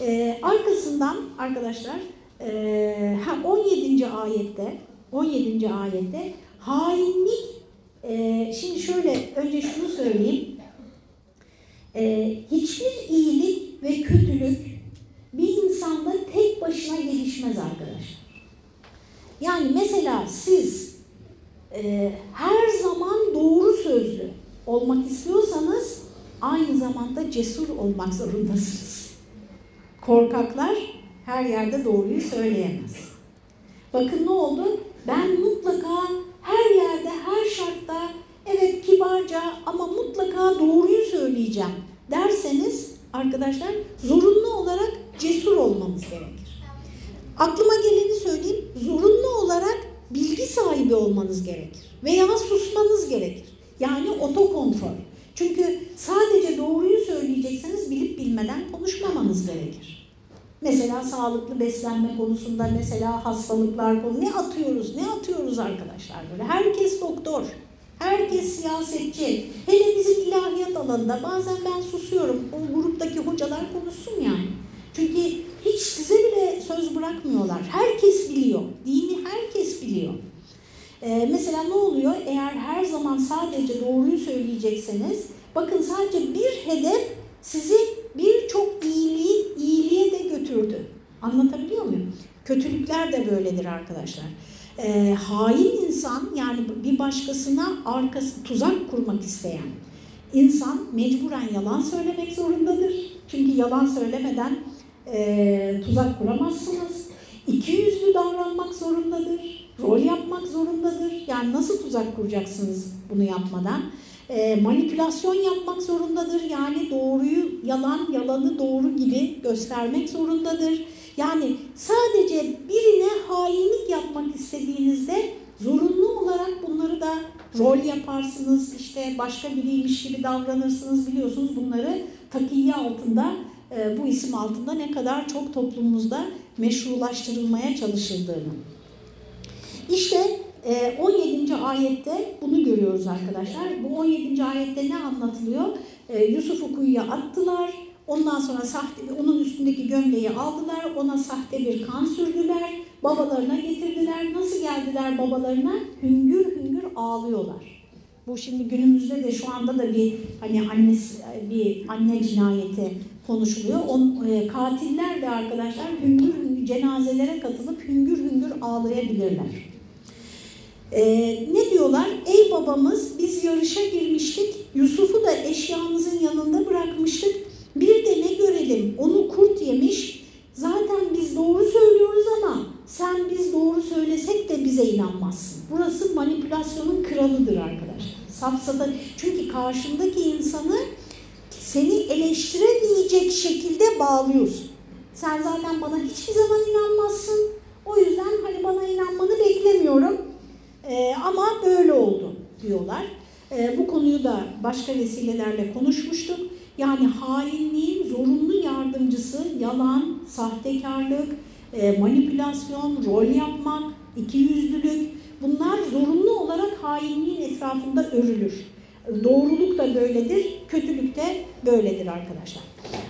Ee, arkasından arkadaşlar e, 17. ayette 17. ayette hainlik e, şimdi şöyle önce şunu söyleyeyim. E, hiçbir iyilik ve kötülük bir insanda tek başına gelişmez arkadaşlar. Yani mesela siz e, her zaman doğru sözlü olmak istiyorsanız aynı zamanda cesur olmak zorundasınız. Korkaklar her yerde doğruyu söyleyemez. Bakın ne oldu? Ben mutlaka her yerde, her şartta evet kibarca ama mutlaka doğruyu söyleyeceğim derseniz arkadaşlar zorunlu olarak cesur olmanız gerekir. Aklıma geleni söyleyeyim. Zorunlu olarak bilgi sahibi olmanız gerekir. Veya susmanız gerekir. Yani otokontrol. Çünkü sadece doğruyu söyleyecekseniz bilip bilmeden konuşmamanız gerekir. Mesela sağlıklı beslenme konusunda, mesela hastalıklar konu ne atıyoruz, ne atıyoruz arkadaşlar böyle. Herkes doktor, herkes siyasetçi. Hele bizim ilahiyat alanında bazen ben susuyorum, o gruptaki hocalar konuşsun yani. Çünkü hiç size bile söz bırakmıyorlar. Herkes biliyor, dini herkes biliyor. Ee, mesela ne oluyor? Eğer her zaman sadece doğruyu söyleyecekseniz, bakın sadece bir hedef sizi birçok iyiliği, iyiliğe de götürdü. Anlatabiliyor muyum? Kötülükler de böyledir arkadaşlar. Ee, hain insan yani bir başkasına arkası tuzak kurmak isteyen insan mecburen yalan söylemek zorundadır. Çünkü yalan söylemeden e, tuzak kuramazsınız. İki yüzlü davranmak zorundadır. Rol yapmak zorundadır. Yani nasıl tuzak kuracaksınız bunu yapmadan? E, manipülasyon yapmak zorundadır. Yani doğruyu yalan, yalanı doğru gibi göstermek zorundadır. Yani sadece birine hainlik yapmak istediğinizde zorunlu olarak bunları da rol yaparsınız, işte başka biriymiş gibi davranırsınız biliyorsunuz bunları takiye altında, e, bu isim altında ne kadar çok toplumumuzda meşrulaştırılmaya çalışıldığını. İşte 17. E, ayette bunu görüyoruz arkadaşlar. Bu 17. ayette ne anlatılıyor? E, Yusuf'u kuyuya attılar. Ondan sonra sahte, onun üstündeki gömleği aldılar. Ona sahte bir kan sürdüler. Babalarına getirdiler. Nasıl geldiler babalarına? Hüngür hüngür ağlıyorlar. Bu şimdi günümüzde de şu anda da bir hani annesi bir anne cinayeti konuşuluyor. On, e, katiller de arkadaşlar hüngür hüngür cenazelere katılıp hüngür hüngür ağlayabilirler. E, ne diyorlar? Ey babamız biz yarışa girmiştik. Yusuf'u da eşyamızın yanında bırakmıştık. Bir de ne göre götürelim onu kurt yemiş zaten biz doğru söylüyoruz ama sen biz doğru söylesek de bize inanmazsın. Burası manipülasyonun kralıdır arkadaşlar. Safsata çünkü karşındaki insanı seni eleştiremeyecek şekilde bağlıyorsun. Sen zaten bana hiçbir zaman inanmazsın. O yüzden hani bana inanmanı beklemiyorum. Ee, ama böyle oldu diyorlar. Ee, bu konuyu da başka vesilelerle konuşmuştuk. Yani hainliğin zorunlu yardımcısı yalan, sahtekarlık, e, manipülasyon, rol yapmak, ikiyüzlülük bunlar zorunlu olarak hainliğin etrafında örülür. Doğruluk da böyledir, kötülük de böyledir arkadaşlar.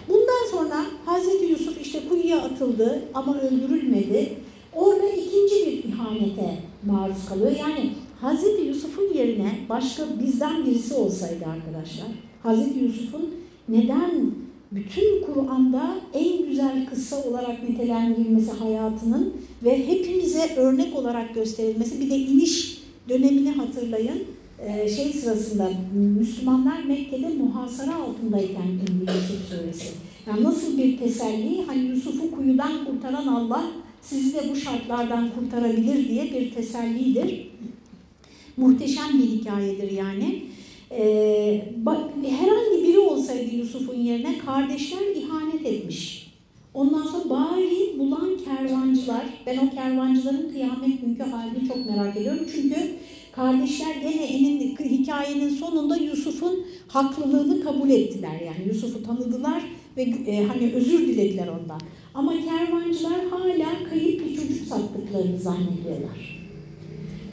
Bundan sonra Hazreti Yusuf işte kuyuya atıldı ama öldürülmedi. Orada ikinci bir ihanete maruz kalıyor. Yani Hazreti Yusuf'un yerine başka bizden birisi olsaydı arkadaşlar, Hazreti Yusuf'un neden bütün Kur'an'da en güzel kıssa olarak nitelendirilmesi hayatının ve hepimize örnek olarak gösterilmesi, bir de iniş dönemini hatırlayın, ee, şey sırasında Müslümanlar Mekke'de muhasara altındayken indi Yusuf suresi. Yani nasıl bir teselli, hani Yusuf'u kuyudan kurtaran Allah sizi de bu şartlardan kurtarabilir diye bir tesellidir. Muhteşem bir hikayedir yani. Ee, herhangi biri olsaydı Yusuf'un yerine kardeşler ihanet etmiş. Ondan sonra bari bulan kervancılar, ben o kervancıların kıyamet günkü halini çok merak ediyorum. Çünkü kardeşler gene enin, hikayenin sonunda Yusuf'un haklılığını kabul ettiler. Yani Yusuf'u tanıdılar ve e, hani özür dilediler ondan. Ama kervancılar hala kayıp bir çocuk sattıklarını zannediyorlar.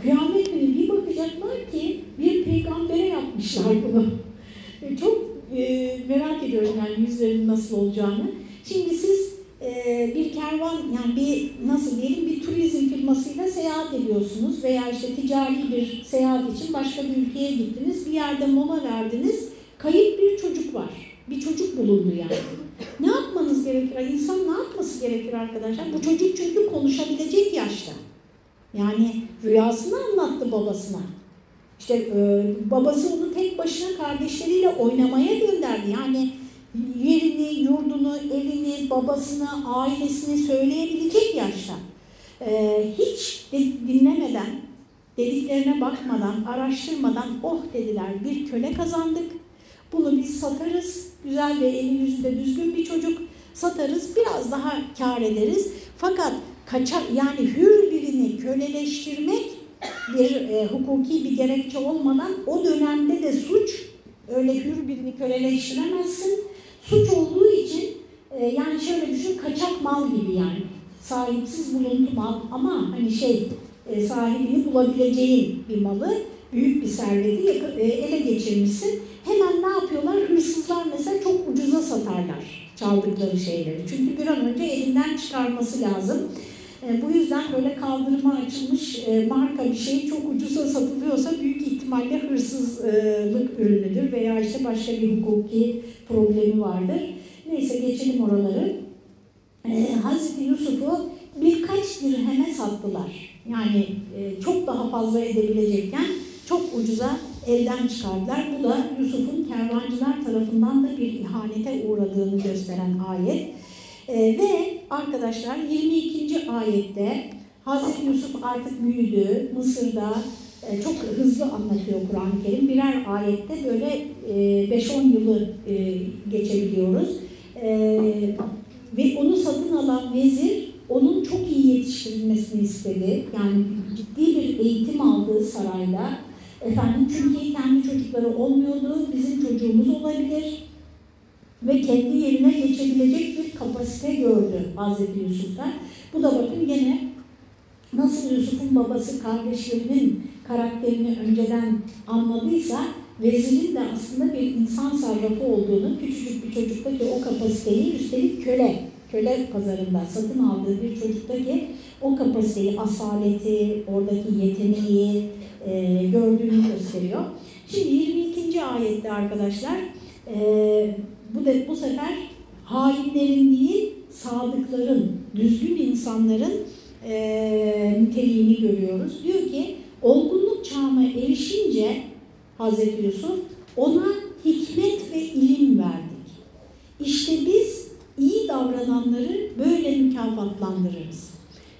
Kıyamet günü bir bakacaklar ki bir peygambere yapmışlar bunu. E, çok e, merak ediyorum yani yüzlerinin nasıl olacağını. Şimdi siz e, bir kervan yani bir nasıl diyelim bir turizm firmasıyla seyahat ediyorsunuz veya işte ticari bir seyahat için başka bir ülkeye gittiniz. Bir yerde mola verdiniz. Kayıp bir çocuk var. Bir çocuk bulundu yani. Ne yapmanız gerekir? İnsan ne yapması gerekir arkadaşlar? Bu çocuk çünkü konuşabilecek yaşta. Yani rüyasını anlattı babasına. İşte e, babası onu tek başına kardeşleriyle oynamaya gönderdi. Yani yerini, yurdunu, evini, babasını, ailesini söyleyebilecek yaşta. E, hiç dinlemeden, dediklerine bakmadan, araştırmadan oh dediler bir köle kazandık. Bunu biz satarız. Güzel ve eli yüzünde düzgün bir çocuk. Satarız. Biraz daha kar ederiz. Fakat kaçak yani hür birini köleleştirmek bir e, hukuki bir gerekçe olmadan o dönemde de suç öyle hür birini köleleştiremezsin. Suç olduğu için e, yani şöyle düşün kaçak mal gibi yani. Sahipsiz buluntu mal ama hani şey e, sahibini bulabileceğin bir malı büyük bir serveti e, ele geçirmişsin. Hemen ne yapıyorlar? Hırsızlar mesela çok ucuza satarlar çaldıkları şeyleri. Çünkü bir an önce elinden çıkarması lazım. E, bu yüzden böyle kaldırıma açılmış e, marka bir şey çok ucuza satılıyorsa büyük ihtimalle hırsızlık ürünüdür veya işte başka bir hukuki problemi vardır. Neyse geçelim oraları. E, Hazreti Yusuf'u birkaç dirheme sattılar. Yani çok daha fazla edebilecekken çok ucuza elden çıkardılar. Bu da Yusuf'un kervancılar tarafından da bir ihanete uğradığını gösteren ayet. E, ve arkadaşlar 22. ayette Hazreti Yusuf artık büyüdü. Mısır'da e, çok hızlı anlatıyor Kur'an-ı Kerim. Birer ayette böyle e, 5-10 yılı e, geçebiliyoruz. E, ve onu satın alan vezir onun çok iyi yetiştirilmesini istedi. Yani ciddi bir eğitim aldığı sarayda. Efendim çünkü kendi çocukları olmuyordu, bizim çocuğumuz olabilir ve kendi yerine geçebilecek bir kapasite gördü Hazreti Yusuf'ta. Bu da bakın gene nasıl Yusuf'un babası kardeşlerinin karakterini önceden anladıysa vezirin de aslında bir insan sarrafı olduğunu, küçücük bir çocuktaki o kapasiteyi üstelik köle, köle pazarında satın aldığı bir çocuktaki o kapasiteyi, asaleti, oradaki yeteneği e, gördüğünü gösteriyor. Şimdi 22. ayette arkadaşlar e, bu da bu sefer hainlerin değil, sadıkların, düzgün insanların e, niteliğini görüyoruz. Diyor ki, olgunluk çağına erişince Hazreti Yusuf ona hikmet ve ilim verdik. İşte biz kazananları böyle mükafatlandırırız.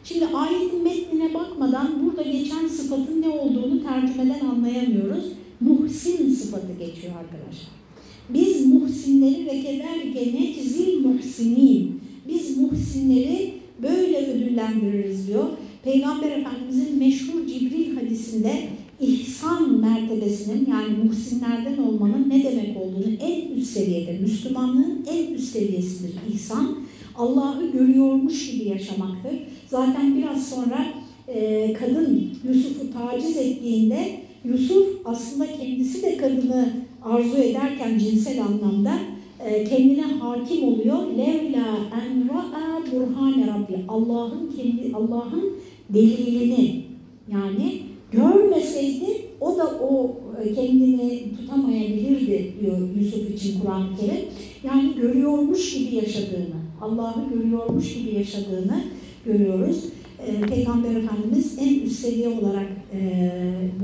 Şimdi ayetin metnine bakmadan burada geçen sıfatın ne olduğunu tercümeden anlayamıyoruz. Muhsin sıfatı geçiyor arkadaşlar. Biz muhsinleri ve kederke neczil muhsinin. Biz muhsinleri böyle ödüllendiririz diyor. Peygamber Efendimizin meşhur Cibril hadisinde ihsan mertebesinin yani muhsinlerden olmanın ne demek olduğunu en üst seviyede, Müslümanlığın en üst seviyesidir ihsan. Allah'ı görüyormuş gibi yaşamaktır. Zaten biraz sonra e, kadın Yusuf'u taciz ettiğinde Yusuf aslında kendisi de kadını arzu ederken cinsel anlamda e, kendine hakim oluyor. Levla en ra'a burhane rabbi. Allah'ın kendi Allah'ın delilini yani görmeseydi o da o e, kendini tutamayabilirdi diyor Yusuf için Kur'an-ı Kerim. Yani görüyormuş gibi yaşadığını, Allah'ı görüyormuş gibi yaşadığını görüyoruz. Ee, Peygamber Efendimiz en üst seviye olarak e,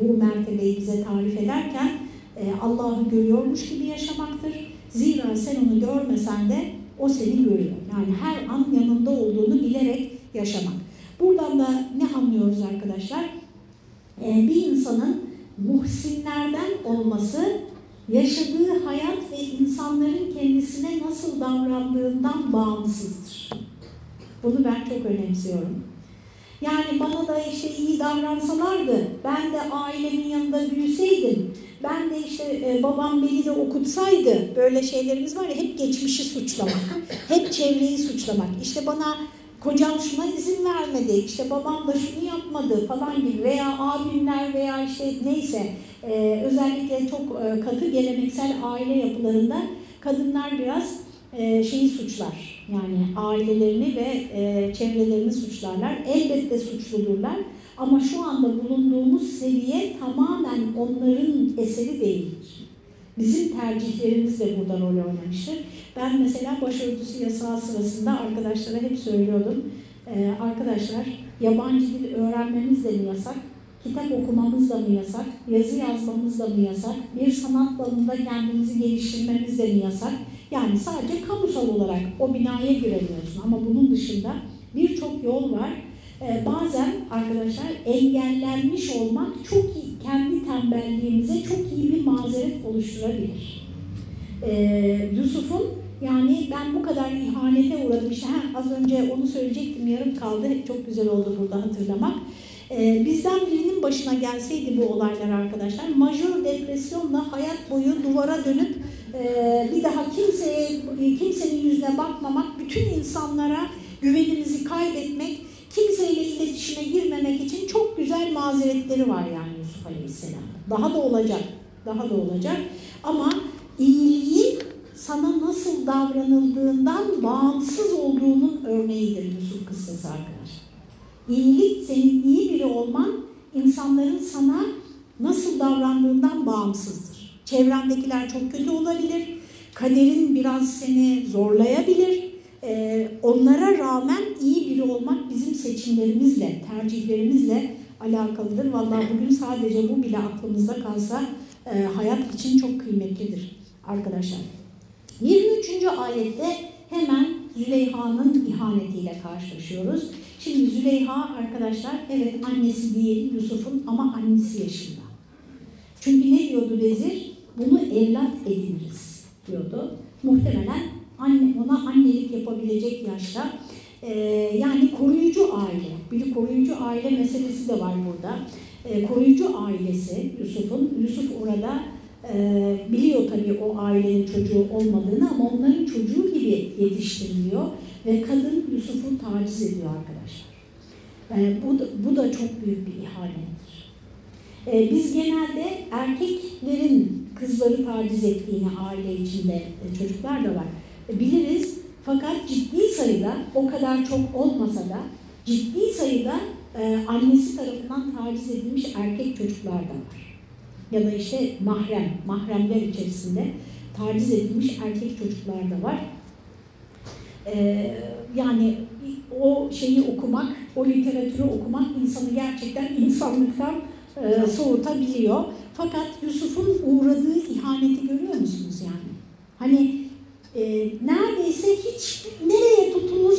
bu mertebeyi bize tarif ederken e, Allah'ı görüyormuş gibi yaşamaktır. Zira sen onu görmesen de o seni görüyor. Yani her an yanında olduğunu bilerek yaşamak. Buradan da ne anlıyoruz arkadaşlar? Ee, bir insanın muhsinlerden olması yaşadığı hayat ve insanların kendisine nasıl davrandığından bağımsızdır. Bunu ben çok önemsiyorum. Yani bana da işte iyi davransalardı, ben de ailemin yanında büyüseydim, ben de işte e, babam beni de okutsaydı, böyle şeylerimiz var ya hep geçmişi suçlamak, hep çevreyi suçlamak. İşte bana kocam şuna izin vermedi, işte babam da şunu yapmadı falan gibi veya abimler veya işte neyse e, özellikle çok e, katı geleneksel aile yapılarında kadınlar biraz e, şeyi suçlar. Yani ailelerini ve e, çevrelerini suçlarlar. Elbette suçludurlar. Ama şu anda bulunduğumuz seviye tamamen onların eseri değildir. Bizim tercihlerimiz de burada rol oynamıştır. Ben mesela başörtüsü yasağı sırasında arkadaşlara hep söylüyordum. Ee, arkadaşlar yabancı dil öğrenmemiz de mi yasak? Kitap okumamız da mı yasak? Yazı yazmamız da mı yasak? Bir sanat dalında kendimizi geliştirmemiz de mi yasak? Yani sadece kamusal olarak o binaya giremiyorsun ama bunun dışında birçok yol var. Ee, bazen arkadaşlar engellenmiş olmak çok iyi, kendi tembelliğimize çok iyi bir mazeret oluşturabilir. Ee, Yusuf'un yani ben bu kadar ihanete uğradım. İşte ha, az önce onu söyleyecektim yarım kaldı. Çok güzel oldu burada hatırlamak. Ee, bizden birinin başına gelseydi bu olaylar arkadaşlar, majör depresyonla hayat boyu duvara dönüp e, bir daha kimseye, kimsenin yüzüne bakmamak, bütün insanlara güvenimizi kaybetmek, kimseyle iletişime girmemek için çok güzel mazeretleri var yani Yusuf Aleyhisselam. Daha da olacak, daha da olacak. Ama iyiliğin sana nasıl davranıldığından bağımsız olduğunun örneğidir Yusuf kıssası arkadaşlar. İyilik, senin iyi biri olman insanların sana nasıl davrandığından bağımsızdır. Çevrendekiler çok kötü olabilir, kaderin biraz seni zorlayabilir. Ee, onlara rağmen iyi biri olmak bizim seçimlerimizle, tercihlerimizle alakalıdır. Vallahi bugün sadece bu bile aklımızda kalsa e, hayat için çok kıymetlidir arkadaşlar. 23. ayette hemen Züleyha'nın ihanetiyle karşılaşıyoruz. Şimdi Züleyha arkadaşlar evet annesi değil Yusuf'un ama annesi yaşında. Çünkü ne diyordu vezir? Bunu evlat ediniriz diyordu. Muhtemelen anne ona annelik yapabilecek yaşta. Ee, yani koruyucu aile. Bir koruyucu aile meselesi de var burada. Ee, koruyucu ailesi Yusuf'un. Yusuf orada e, biliyor tabii o ailenin çocuğu olmadığını ama onların çocuğu gibi yetiştiriliyor ve kadın Yusuf'u taciz ediyor arkadaşlar. Yani bu, da, bu da çok büyük bir ihanettir. Ee, biz genelde erkeklerin kızları taciz ettiğini aile içinde e, çocuklar da var. E, biliriz fakat ciddi sayıda o kadar çok olmasa da ciddi sayıda e, annesi tarafından taciz edilmiş erkek çocuklar da var. Ya da işte mahrem, mahremler içerisinde taciz edilmiş erkek çocuklar da var. Ee, yani o şeyi okumak, o literatürü okumak insanı gerçekten insanlıktan e, soğutabiliyor. Fakat Yusuf'un uğradığı ihaneti görüyor musunuz yani? Hani e, neredeyse hiç nereye tutunur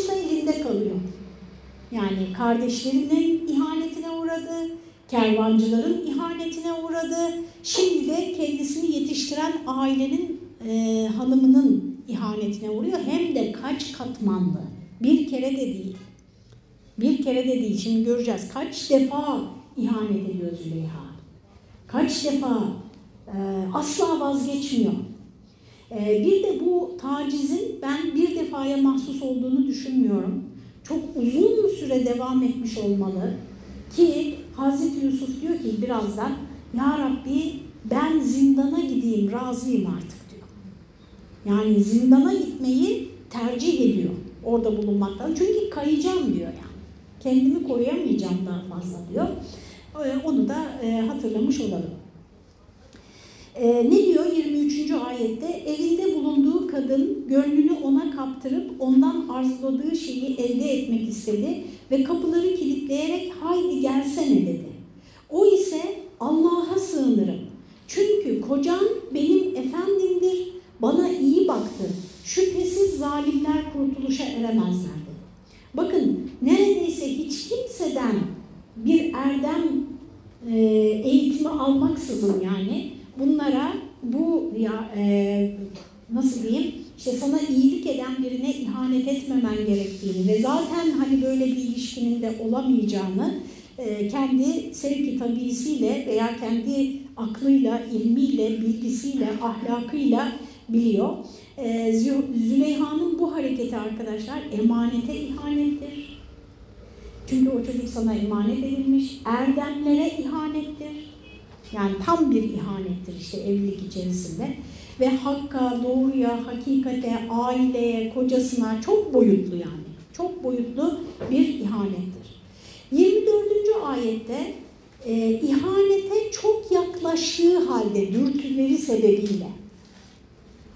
kardeşlerinin ihanetine uğradı, kervancıların ihanetine uğradı. Şimdi de kendisini yetiştiren ailenin e, hanımının ihanetine uğruyor. Hem de kaç katmanlı. Bir kere de değil. Bir kere de değil. Şimdi göreceğiz. Kaç defa ihanet ediyor Züleyha. Kaç defa e, asla vazgeçmiyor. E, bir de bu tacizin ben bir defaya mahsus olduğunu düşünmüyorum. Çok uzun süre devam etmiş olmalı. Ki Hazreti Yusuf diyor ki birazdan Ya Rabbi ben zindana gideyim razıyım artık diyor. Yani zindana gitmeyi tercih ediyor orada bulunmaktan. Çünkü kayacağım diyor yani. Kendimi koruyamayacağım daha fazla diyor. Onu da hatırlamış olalım. Ne diyor 23. ayette? Elinde bulunduğu kadın gönlünü ona kaptırıp ondan arzuladığı şeyi elde etmek istedi ve kapıları kilitleyerek haydi gelsene dedi. O ise Allah'a sığınırım. Çünkü kocan benim efendimdir, bana iyi baktı. Şüphesiz zalimler kurtuluşa eremezler dedi. Bakın neredeyse hiç kimseden bir erdem e, eğitimi almaksızın yani bunlara bu ya e, nasıl diyeyim işte sana iyilik eden birine ihanet etmemen gerektiğini ve zaten hani böyle bir ilişkinin de olamayacağını e, kendi sevki tabisiyle veya kendi aklıyla, ilmiyle, bilgisiyle, ahlakıyla biliyor. E, Züleyha'nın bu hareketi arkadaşlar emanete ihanettir. Çünkü o çocuk sana emanet edilmiş. Erdemlere ihanettir. Yani tam bir ihanettir işte evlilik içerisinde. Ve hakka, doğruya, hakikate, aileye, kocasına çok boyutlu yani. Çok boyutlu bir ihanettir. 24. ayette e, ihanete çok yaklaştığı halde dürtüleri sebebiyle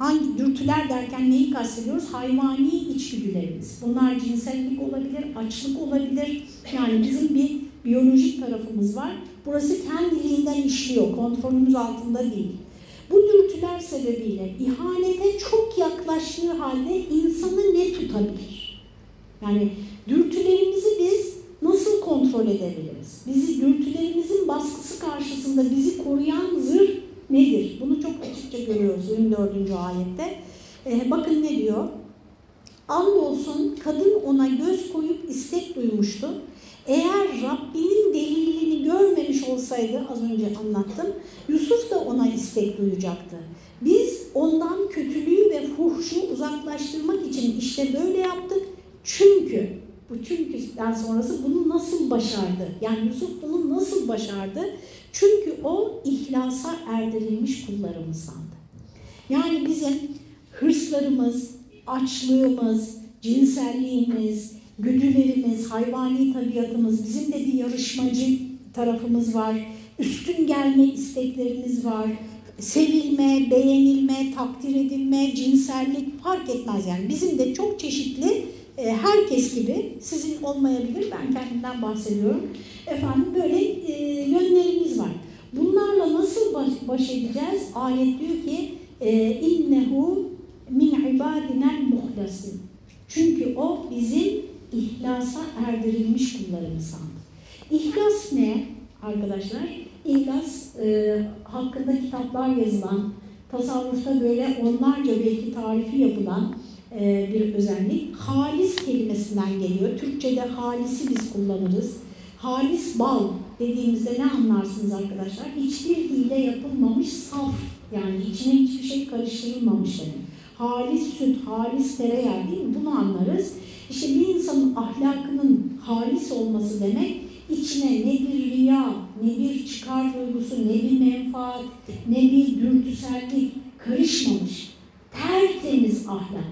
Hangi dürtüler derken neyi kastediyoruz? Hayvani içgüdülerimiz. Bunlar cinsellik olabilir, açlık olabilir. Yani bizim bir biyolojik tarafımız var. Burası kendiliğinden işliyor, kontrolümüz altında değil. Bu dürtüler sebebiyle ihanete çok yaklaştığı halde insanı ne tutabilir? Yani dürtülerimizi biz nasıl kontrol edebiliriz? Bizi dürtülerimizin baskısı karşısında bizi koruyan zırh nedir? Bunu çok açıkça görüyoruz 24. ayette. Ee, bakın ne diyor? Andolsun kadın ona göz koyup istek duymuştu. Eğer Rabbinin delilini görmemiş olsaydı az önce anlattım. Yusuf da ona istek duyacaktı. Biz ondan kötülüğü ve fuhşu uzaklaştırmak için işte böyle yaptık. Çünkü bu çünküden sonrası bunu nasıl başardı? Yani Yusuf bunu nasıl başardı? Çünkü o ihlasa erdirilmiş kullarımızdandı. Yani bizim hırslarımız, açlığımız, cinselliğimiz, güdülerimiz, hayvani tabiatımız, bizim de bir yarışmacı tarafımız var, üstün gelme isteklerimiz var, sevilme, beğenilme, takdir edilme, cinsellik fark etmez yani. Bizim de çok çeşitli e, herkes gibi sizin olmayabilir. Ben kendimden bahsediyorum. Efendim böyle e, yönlerimiz var. Bunlarla nasıl baş, baş edeceğiz? Ayet diyor ki e, innehu min ibadinel muhlasin. Çünkü o bizim ihlasa erdirilmiş kullarımızdan. İhlas ne arkadaşlar? İhlas e, hakkında kitaplar yazılan, tasavvufta böyle onlarca belki tarifi yapılan e, bir özellik. Halis kelimesinden geliyor. Türkçe'de halisi biz kullanırız. Halis bal dediğimizde ne anlarsınız arkadaşlar? Hiçbir hile yapılmamış saf yani içine hiçbir şey karıştırılmamış demek. Halis süt, halis tereyağı değil mi? Bunu anlarız. İşte bir insanın ahlakının halis olması demek içine ne bir riya, ne bir çıkar duygusu, ne bir menfaat, ne bir dürtüsellik karışmamış. Tertemiz ahlak,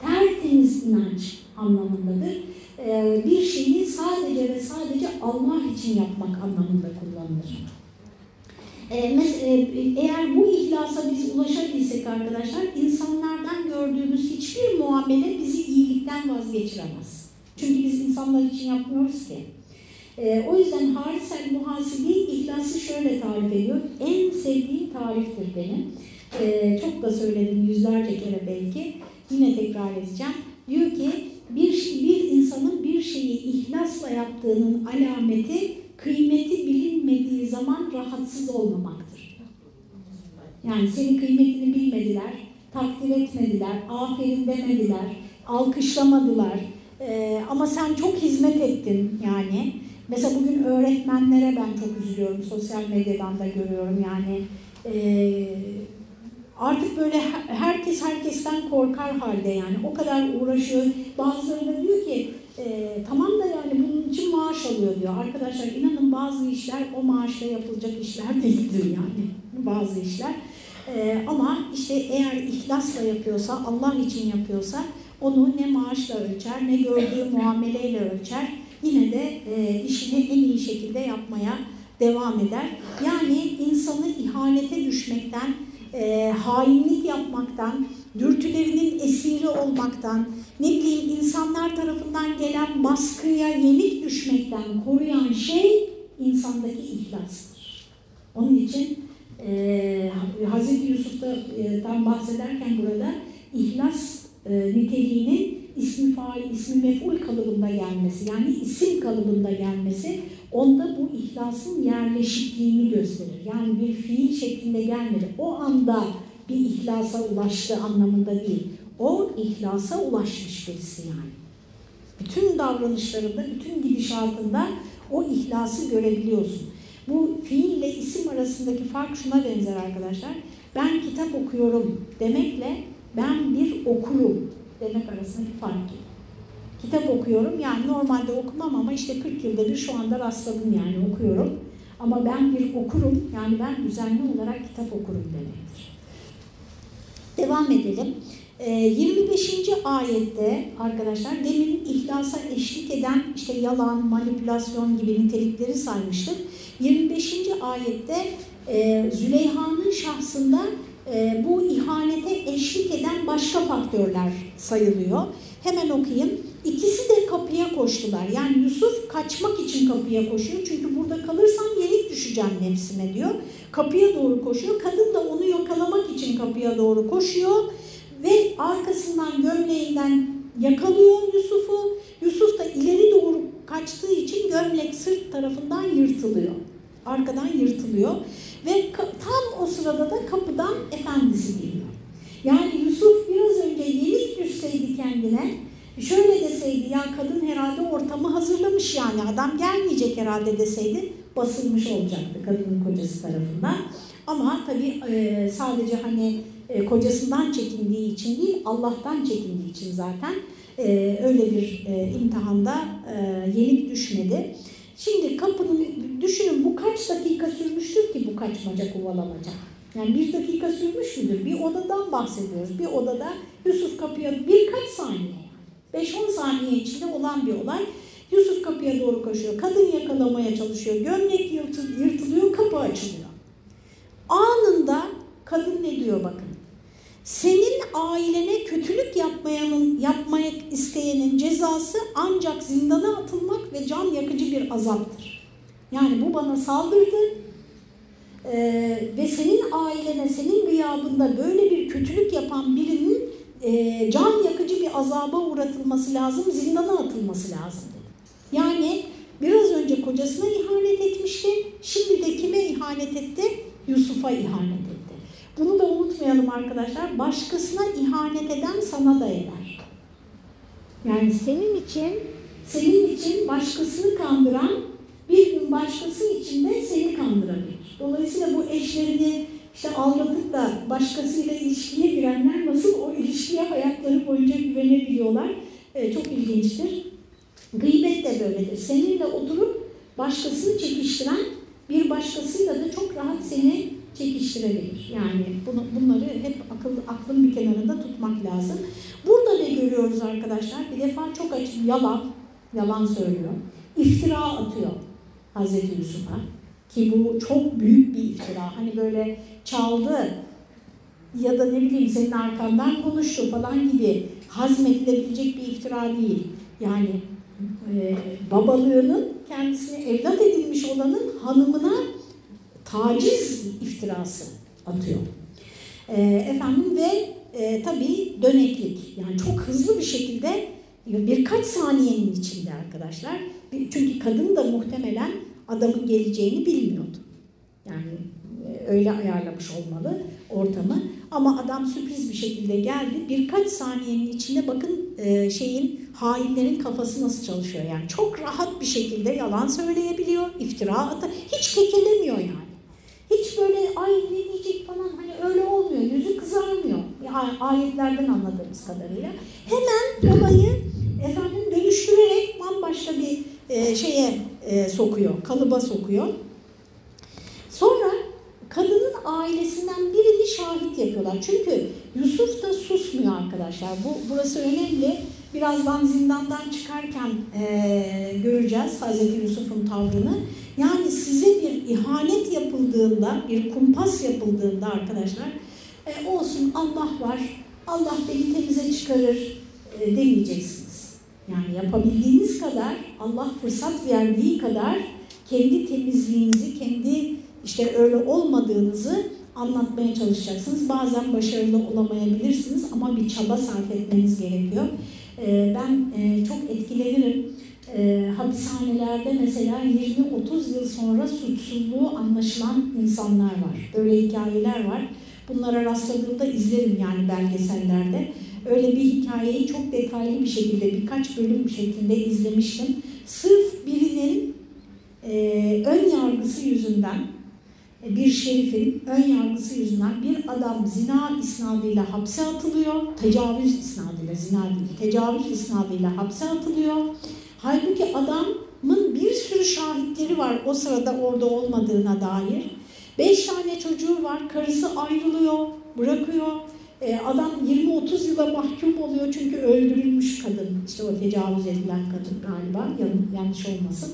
tertemiz inanç anlamındadır. Ee, bir şeyi sadece ve sadece Allah için yapmak anlamında kullanılır. Ee, eğer bu ihlasa biz ulaşabilsek arkadaşlar, insanlardan gördüğümüz hiçbir muamele bizi iyilikten vazgeçiremez. Çünkü biz insanlar için yapmıyoruz ki. Ee, o yüzden Haris el Muhasibi ihlası şöyle tarif ediyor. En sevdiğim tariftir benim. Ee, çok da söyledim yüzlerce kere belki. Yine tekrar edeceğim. Diyor ki bir, bir insanın bir şeyi ihlasla yaptığının alameti kıymeti bilinmediği zaman rahatsız olmamaktır. Yani senin kıymetini bilmediler, takdir etmediler, aferin demediler, alkışlamadılar. Ee, ama sen çok hizmet ettin yani. Mesela bugün öğretmenlere ben çok üzülüyorum. Sosyal medyadan da görüyorum yani. Ee, artık böyle herkes herkesten korkar halde yani. O kadar uğraşıyor. Bazıları da diyor ki e, tamam da yani bunun için maaş alıyor diyor. Arkadaşlar inanın bazı işler o maaşla yapılacak işler değildir yani. Bazı işler. E, ama işte eğer ihlasla yapıyorsa, Allah için yapıyorsa onu ne maaşla ölçer, ne gördüğü muameleyle ölçer. Yine de e, işini en iyi şekilde yapmaya devam eder. Yani insanı ihanete düşmekten, e, hainlik yapmaktan, dürtülerinin esiri olmaktan, ne bileyim insanlar tarafından gelen baskıya yenik düşmekten koruyan şey insandaki ihlastır. Onun için e, Hz. Yusuf'tan bahsederken burada ihlas e, niteliğinin ismi fail, ismi mef'ul kalıbında gelmesi, yani isim kalıbında gelmesi onda bu ihlasın yerleşikliğini gösterir. Yani bir fiil şeklinde gelmedi. O anda bir ihlasa ulaştı anlamında değil. O ihlasa ulaşmış birisi yani. Bütün davranışlarında, bütün gidişatında o ihlası görebiliyorsun. Bu fiille isim arasındaki fark şuna benzer arkadaşlar. Ben kitap okuyorum demekle ben bir okurum demek arasındaki fark gibi. Kitap okuyorum yani normalde okumam ama işte 40 yılda bir şu anda rastladım yani okuyorum. Ama ben bir okurum yani ben düzenli olarak kitap okurum demektir. Devam edelim. 25. Ee, ayette arkadaşlar demin ihlasa eşlik eden işte yalan, manipülasyon gibi nitelikleri saymıştık. 25. ayette e, Züleyha'nın şahsında e, bu ihanete eşlik eden başka faktörler sayılıyor. Hemen okuyayım. İkisi de kapıya koştular. Yani Yusuf kaçmak için kapıya koşuyor. Çünkü burada kalırsam yenik düşeceğim nefsime diyor. Kapıya doğru koşuyor. Kadın da onu yakalamak için kapıya doğru koşuyor. Ve arkasından gömleğinden yakalıyor Yusuf'u. Yusuf da ileri doğru kaçtığı için gömlek sırt tarafından yırtılıyor. Arkadan yırtılıyor. Ve tam o sırada da kapıdan efendisi geliyor. Yani Yusuf biraz önce yenik düşseydi kendine, şöyle deseydi ya kadın herhalde ortamı hazırlamış yani adam gelmeyecek herhalde deseydi basılmış olacaktı kadının kocası tarafından. Ama tabii e, sadece hani e, kocasından çekindiği için değil Allah'tan çekindiği için zaten e, öyle bir imtihanda yenik düşmedi. Şimdi kapının, düşünün bu kaç dakika sürmüştür ki bu kaçmaca kovalamaca? Yani bir dakika sürmüş müdür? Bir odadan bahsediyoruz. Bir odada Yusuf kapıya birkaç saniye yani. 5-10 saniye içinde olan bir olay. Yusuf kapıya doğru koşuyor. Kadın yakalamaya çalışıyor. Gömlek yırtılıyor, kapı açılıyor. Anında kadın ne diyor bakın. Senin ailene kötülük yapmayanın, yapmaya isteyenin cezası ancak zindana atılmak ve can yakıcı bir azaptır. Yani bu bana saldırdı ee, ve senin ailene, senin gıyabında böyle bir kötülük yapan birinin e, can yakıcı bir azaba uğratılması lazım, zindana atılması lazım. Yani biraz önce kocasına ihanet etmişti, şimdi de kime ihanet etti? Yusuf'a ihanet etti. Bunu da unutmayalım arkadaşlar. Başkasına ihanet eden sana da eder. Yani senin için senin için başkasını kandıran bir gün başkası için de seni kandırabilir. Dolayısıyla bu eşlerini işte aldatıp da başkasıyla ilişkiye girenler nasıl o ilişkiye hayatları boyunca güvenebiliyorlar? Ee, çok ilginçtir. Gıybet de böyledir. Seninle oturup başkasını çekiştiren bir başkasıyla da çok rahat seni çekiştirebilir. Yani bunu, bunları hep akıl, aklın bir kenarında tutmak lazım. Burada ne görüyoruz arkadaşlar? Bir defa çok açık yalan, yalan söylüyor. İftira atıyor Hazreti Yusuf'a. Ki bu çok büyük bir iftira. Hani böyle çaldı ya da ne bileyim senin arkandan konuştu falan gibi hazmedilebilecek bir iftira değil. Yani e, babalığının kendisine evlat edilmiş olanın hanımına taciz iftirası atıyor. E, efendim ve e, tabii döneklik yani çok hızlı bir şekilde birkaç saniyenin içinde arkadaşlar. Çünkü kadın da muhtemelen adamın geleceğini bilmiyordu. Yani e, öyle ayarlamış olmalı ortamı. Ama adam sürpriz bir şekilde geldi. Birkaç saniyenin içinde bakın e, şeyin hainlerin kafası nasıl çalışıyor. Yani çok rahat bir şekilde yalan söyleyebiliyor, iftira atar. Hiç kekelemiyor yani. Hiç böyle ay ne diyecek falan hani öyle olmuyor. Yüzü kızarmıyor. Yani ayetlerden anladığımız kadarıyla. Hemen olayı efendim dönüştürerek bambaşka bir e, şeye e, sokuyor, kalıba sokuyor. Sonra kadının ailesinden birini şahit yapıyorlar. Çünkü Yusuf da susmuyor arkadaşlar. Bu burası önemli. Birazdan zindandan çıkarken e, göreceğiz Hazreti Yusuf'un tavrını. Yani size bir ihanet yapıldığında, bir kumpas yapıldığında arkadaşlar e, olsun Allah var, Allah beni temize çıkarır e, demeyeceksiniz. Yani yapabildiğiniz kadar, Allah fırsat verdiği kadar kendi temizliğinizi, kendi işte öyle olmadığınızı anlatmaya çalışacaksınız. Bazen başarılı olamayabilirsiniz ama bir çaba sarf etmeniz gerekiyor. Ee, ben e, çok etkilenirim. Ee, hapishanelerde mesela 20-30 yıl sonra suçsuzluğu anlaşılan insanlar var. Böyle hikayeler var. Bunlara rastladığımda izlerim yani belgesellerde. Öyle bir hikayeyi çok detaylı bir şekilde birkaç bölüm şeklinde izlemiştim. Sırf birinin e, ön yargısı yüzünden bir şerifin ön yargısı yüzünden bir adam zina isnadıyla hapse atılıyor. Tecavüz isnadıyla, zina değil, tecavüz isnadıyla hapse atılıyor. Halbuki adamın bir sürü şahitleri var o sırada orada olmadığına dair. Beş tane çocuğu var, karısı ayrılıyor, bırakıyor. Ee, adam 20-30 yıla mahkum oluyor çünkü öldürülmüş kadın. İşte o tecavüz edilen kadın galiba, yanlış olmasın.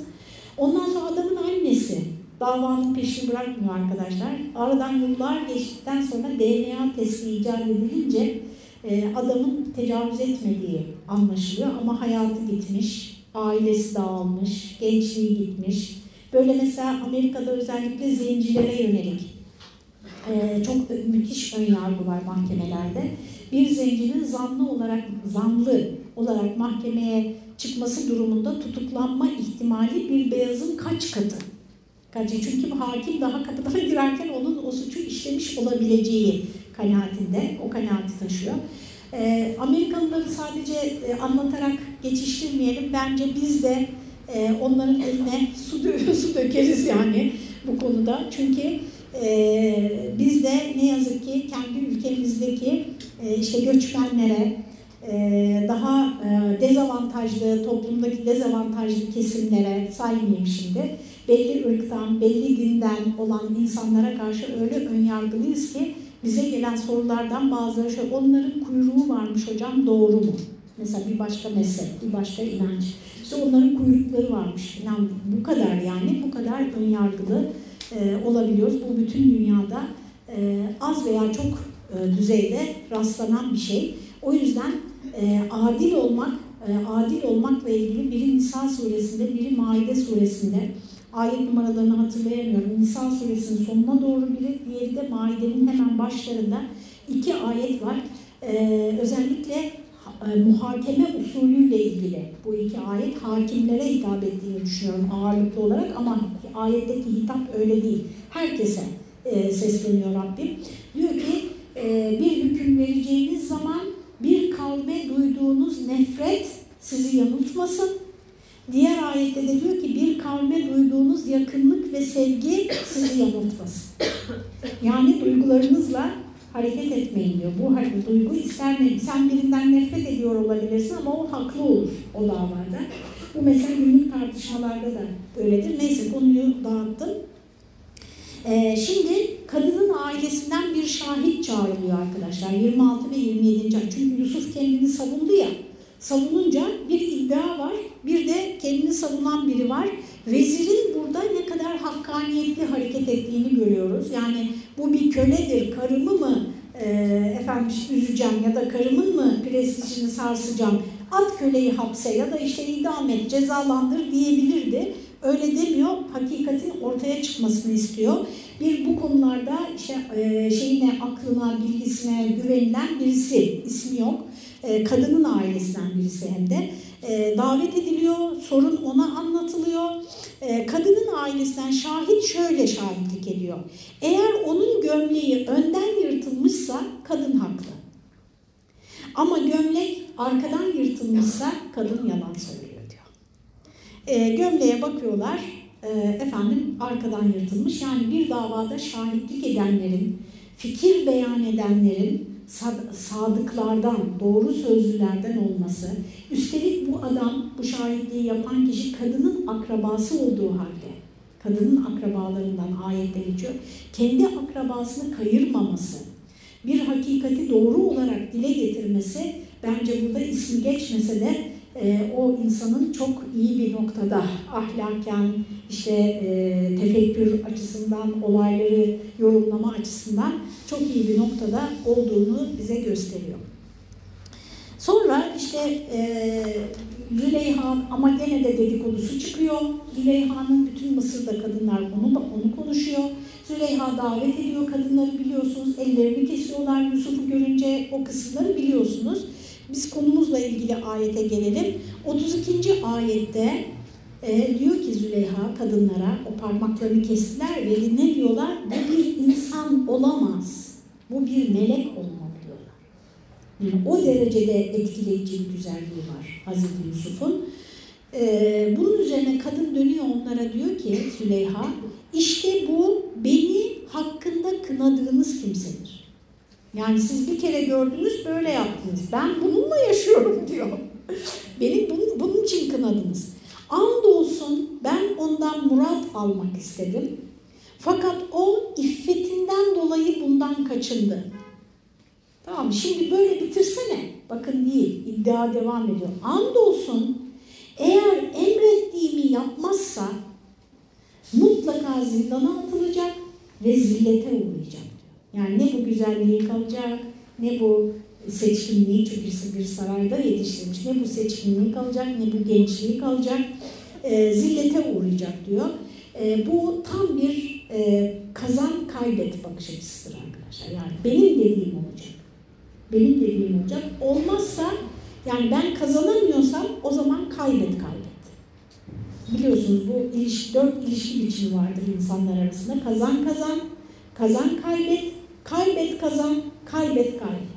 Ondan sonra adamın annesi davanın peşini bırakmıyor arkadaşlar. Aradan yıllar geçtikten sonra DNA testi icat edilince e, adamın tecavüz etmediği anlaşılıyor ama hayatı gitmiş, ailesi dağılmış, gençliği gitmiş. Böyle mesela Amerika'da özellikle zencilere yönelik e, çok müthiş ön yargı var mahkemelerde. Bir zencinin zanlı olarak zanlı olarak mahkemeye çıkması durumunda tutuklanma ihtimali bir beyazın kaç katı? Kaçı? Çünkü hakim daha kapıdan girerken onun o suçu işlemiş olabileceği kanaatinde, o kanaati taşıyor. E, Amerikalıları sadece e, anlatarak geçiştirmeyelim. Bence biz de e, onların eline su, su dökeriz yani bu konuda. Çünkü e, biz de ne yazık ki kendi ülkemizdeki e, işte göçmenlere, e, daha e, dezavantajlı, toplumdaki dezavantajlı kesimlere saymayayım şimdi belli ırktan, belli dinden olan insanlara karşı öyle önyargılıyız ki bize gelen sorulardan bazıları şöyle, onların kuyruğu varmış hocam doğru mu? Mesela bir başka mezhep, bir başka inanç. İşte onların kuyrukları varmış falan. Bu kadar yani, bu kadar önyargılı e, olabiliyoruz. Bu bütün dünyada e, az veya çok e, düzeyde rastlanan bir şey. O yüzden e, adil olmak, e, adil olmakla ilgili biri Nisa suresinde, biri Maide suresinde ayet numaralarını hatırlayamıyorum. Nisa suresinin sonuna doğru biri, diğeri de Maide'nin hemen başlarında iki ayet var. Ee, özellikle e, muhakeme usulüyle ilgili bu iki ayet hakimlere hitap ettiğini düşünüyorum ağırlıklı olarak ama ayetteki hitap öyle değil. Herkese e, sesleniyor Rabbim. Diyor ki e, bir hüküm vereceğiniz zaman bir kavme duyduğunuz nefret sizi yanıltmasın Diğer ayette de diyor ki bir kavme duyduğunuz yakınlık ve sevgi sizi yanıltmasın. Yani duygularınızla hareket etmeyin diyor. Bu duygu ister ne? Sen birinden nefret ediyor olabilirsin ama o haklı olur o davada. Bu mesela günlük tartışmalarda da öyledir. Neyse konuyu dağıttım. Ee, şimdi kadının ailesinden bir şahit çağrılıyor arkadaşlar. 26 ve 27. Çünkü Yusuf kendini savundu ya savununca bir iddia var, bir de kendini savunan biri var. Vezirin burada ne kadar hakkaniyetli hareket ettiğini görüyoruz. Yani bu bir köledir, karımı mı e, efendim üzeceğim ya da karımın mı prestijini sarsacağım, at köleyi hapse ya da işte idam et, cezalandır diyebilirdi. Öyle demiyor, hakikatin ortaya çıkmasını istiyor. Bir bu konularda işte e, şeyine, aklına, bilgisine güvenilen birisi, ismi yok e, kadının ailesinden birisi hem de e, davet ediliyor, sorun ona anlatılıyor. E, kadının ailesinden şahit şöyle şahitlik ediyor. Eğer onun gömleği önden yırtılmışsa kadın haklı. Ama gömlek arkadan yırtılmışsa kadın yalan söylüyor diyor. Gömleğe bakıyorlar, efendim arkadan yırtılmış. Yani bir davada şahitlik edenlerin, fikir beyan edenlerin sadıklardan, doğru sözlülerden olması, üstelik bu adam, bu şahitliği yapan kişi kadının akrabası olduğu halde, kadının akrabalarından ayette geçiyor, kendi akrabasını kayırmaması, bir hakikati doğru olarak dile getirmesi bence burada ismi geçmese de e, o insanın çok iyi bir noktada ahlaken, işte e, tefekkür açısından, olayları yorumlama açısından çok iyi bir noktada olduğunu bize gösteriyor. Sonra işte e, Züleyha ama gene de dedikodusu çıkıyor. Züleyha'nın bütün Mısır'da kadınlar onu, onu konuşuyor. Züleyha davet ediyor kadınları biliyorsunuz. Ellerini kesiyorlar Yusuf'u görünce o kısımları biliyorsunuz. Biz konumuzla ilgili ayete gelelim. 32. ayette e, diyor ki Züleyha kadınlara o parmaklarını kestiler ve ne diyorlar? Bu bir insan olamaz. Bu bir melek olmalı diyorlar. Yani o derecede etkileyici bir güzelliği var Hazreti Yusuf'un. E, bunun üzerine kadın dönüyor onlara diyor ki Züleyha işte bu beni hakkında kınadığınız kimsedir. Yani siz bir kere gördünüz böyle yaptınız. Ben bununla yaşıyorum diyor. Beni bunun, bunun için kınadınız. Andolsun ben ondan murat almak istedim. Fakat o iffetinden dolayı bundan kaçındı. Tamam şimdi böyle bitirsene. Bakın değil, iddia devam ediyor. Andolsun eğer emrettiğimi yapmazsa mutlaka zindana atılacak ve zillete uğrayacak. Yani ne bu güzelliği kalacak, ne bu seçkinliği çünkü bir sarayda yetiştirmiş. Ne bu seçkinliği kalacak ne bu gençliği kalacak. E, zillete uğrayacak diyor. E, bu tam bir e, kazan kaybet bakış açısıdır arkadaşlar. Yani benim dediğim olacak. Benim dediğim olacak. Olmazsa yani ben kazanamıyorsam o zaman kaybet kaybet. Biliyorsunuz bu ilişki, dört ilişki biçimi vardır insanlar arasında. Kazan kazan, kazan kaybet, kaybet kazan, kaybet kaybet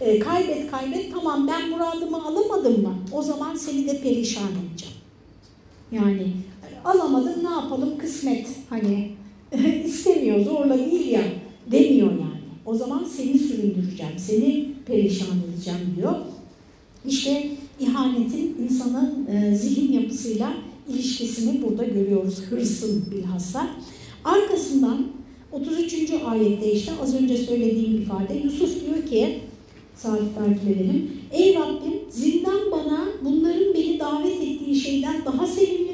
e, kaybet kaybet tamam ben muradımı alamadım mı o zaman seni de perişan edeceğim. Yani alamadım ne yapalım kısmet hani istemiyor zorla değil ya demiyor yani. O zaman seni süründüreceğim, seni perişan edeceğim diyor. İşte ihanetin insanın e, zihin yapısıyla ilişkisini burada görüyoruz. Hırsın bilhassa. Arkasından 33. ayette işte az önce söylediğim ifade Yusuf diyor ki Salih takip. Ey Rabbim zindan bana bunların beni davet ettiği şeyden daha sevimlidir.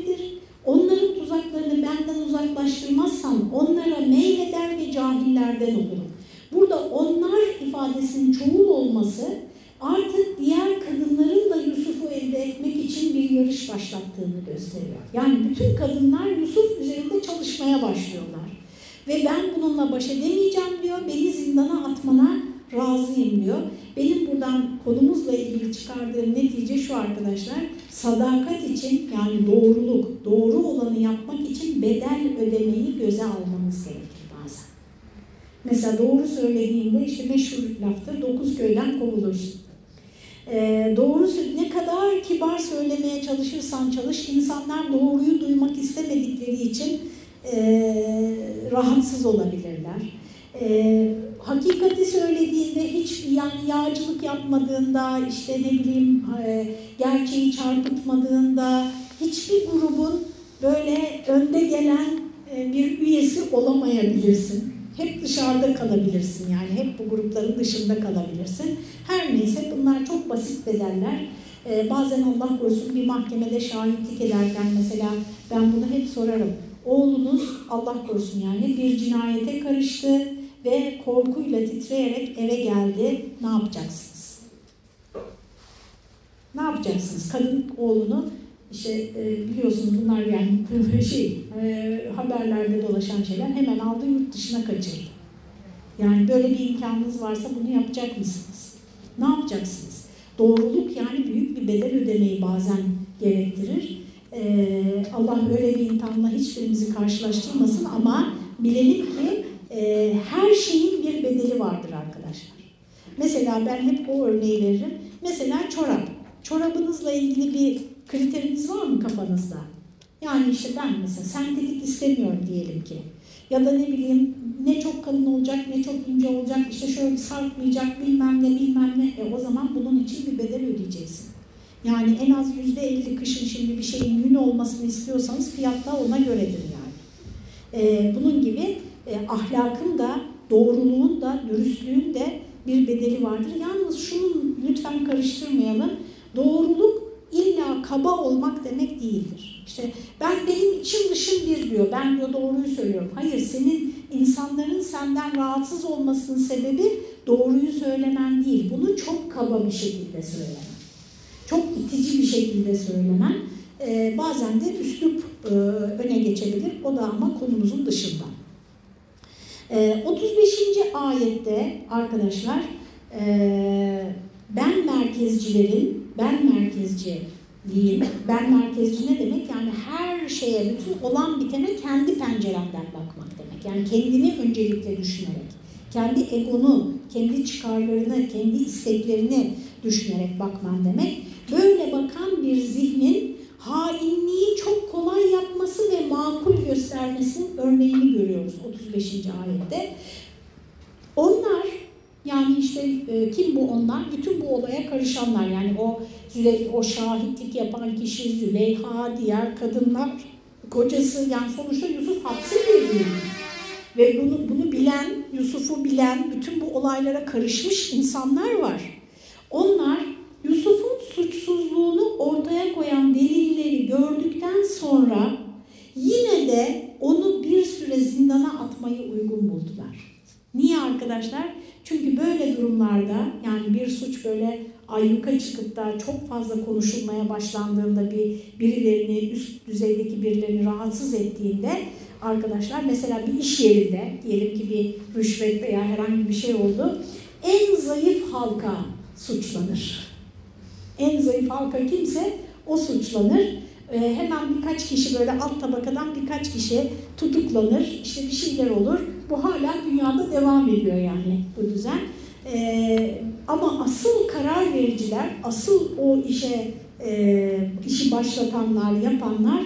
Onların tuzaklarını benden uzaklaştırmazsam onlara meyleder ve cahillerden olurum. Burada onlar ifadesinin çoğul olması artık diğer kadınların da Yusuf'u elde etmek için bir yarış başlattığını gösteriyor. Yani bütün kadınlar Yusuf üzerinde çalışmaya başlıyorlar. Ve ben bununla baş edemeyeceğim diyor, beni zindana atmana razıyım diyor. Benim buradan konumuzla ilgili çıkardığım netice şu arkadaşlar. Sadakat için yani doğruluk, doğru olanı yapmak için bedel ödemeyi göze almanız gerekir bazen. Mesela doğru söylediğinde işte meşhur laftır dokuz köyden kovulursun. Ee, doğru ne kadar kibar söylemeye çalışırsan çalış insanlar doğruyu duymak istemedikleri için e, rahatsız olabilirler. E, hakikati söylediğinde hiç yani yağcılık yapmadığında işte ne bileyim e, gerçeği çarpıtmadığında hiçbir grubun böyle önde gelen e, bir üyesi olamayabilirsin. Hep dışarıda kalabilirsin yani hep bu grupların dışında kalabilirsin. Her neyse bunlar çok basit bedeller. Ee, bazen Allah korusun bir mahkemede şahitlik ederken mesela ben bunu hep sorarım. Oğlunuz Allah korusun yani bir cinayete karıştı ve korkuyla titreyerek eve geldi. Ne yapacaksınız? Ne yapacaksınız? Kadın oğlunu işte e, biliyorsunuz bunlar yani şey e, haberlerde dolaşan şeyler hemen aldı yurt dışına kaçırdı. Yani böyle bir imkanınız varsa bunu yapacak mısınız? Ne yapacaksınız? doğruluk yani büyük bir bedel ödemeyi bazen gerektirir. Ee, Allah öyle bir imtihanla hiçbirimizi karşılaştırmasın ama bilelim ki e, her şeyin bir bedeli vardır arkadaşlar. Mesela ben hep o örneği veririm. Mesela çorap. Çorabınızla ilgili bir kriteriniz var mı kafanızda? Yani işte ben mesela sentetik istemiyorum diyelim ki. Ya da ne bileyim ne çok kalın olacak ne çok ince olacak işte şöyle sarkmayacak bilmem ne bilmem ne. E o zaman bunun için bir bedel ödeyeceksin. Yani en az yüzde elli kışın şimdi bir şeyin yün olmasını istiyorsanız fiyat da ona göredir yani. E, bunun gibi e, ahlakın da doğruluğun da dürüstlüğün de bir bedeli vardır. Yalnız şunu lütfen karıştırmayalım. Doğruluk illa kaba olmak demek değildir. İşte ben benim içim dışım bir diyor. Ben diyor doğruyu söylüyorum. Hayır senin insanların senden rahatsız olmasının sebebi doğruyu söylemen değil. Bunu çok kaba bir şekilde söylemen. Çok itici bir şekilde söylemen. Ee, bazen de üslup e, öne geçebilir. O da ama konumuzun dışında. Ee, 35. ayette arkadaşlar e, ben merkezcilerin, ben merkezciliğin, ben merkezci ne demek? Yani her şeye, bütün olan bitene kendi pencerenden bakmak demek. Yani kendini öncelikle düşünerek, kendi egonu, kendi çıkarlarını, kendi isteklerini düşünerek bakman demek. Böyle bakan bir zihnin hainliği çok kolay yapması ve makul göstermesinin örneğini görüyoruz 35. ayette. Onlar yani işte e, kim bu onlar? Bütün bu olaya karışanlar. Yani o Züleyha, o şahitlik yapan kişi Züleyha, diğer kadınlar, kocası yani sonuçta Yusuf hapse girdi. Ve bunu, bunu bilen, Yusuf'u bilen, bütün bu olaylara karışmış insanlar var. Onlar sonra yine de onu bir süre zindana atmayı uygun buldular. Niye arkadaşlar? Çünkü böyle durumlarda yani bir suç böyle ayyuka çıkıp da çok fazla konuşulmaya başlandığında bir birilerini üst düzeydeki birilerini rahatsız ettiğinde arkadaşlar mesela bir iş yerinde diyelim ki bir rüşvet veya herhangi bir şey oldu en zayıf halka suçlanır. En zayıf halka kimse o suçlanır. Ee, hemen birkaç kişi böyle alt tabakadan birkaç kişi tutuklanır. İşte bir şeyler olur. Bu hala dünyada devam ediyor yani bu düzen. Ee, ama asıl karar vericiler, asıl o işe e, işi başlatanlar, yapanlar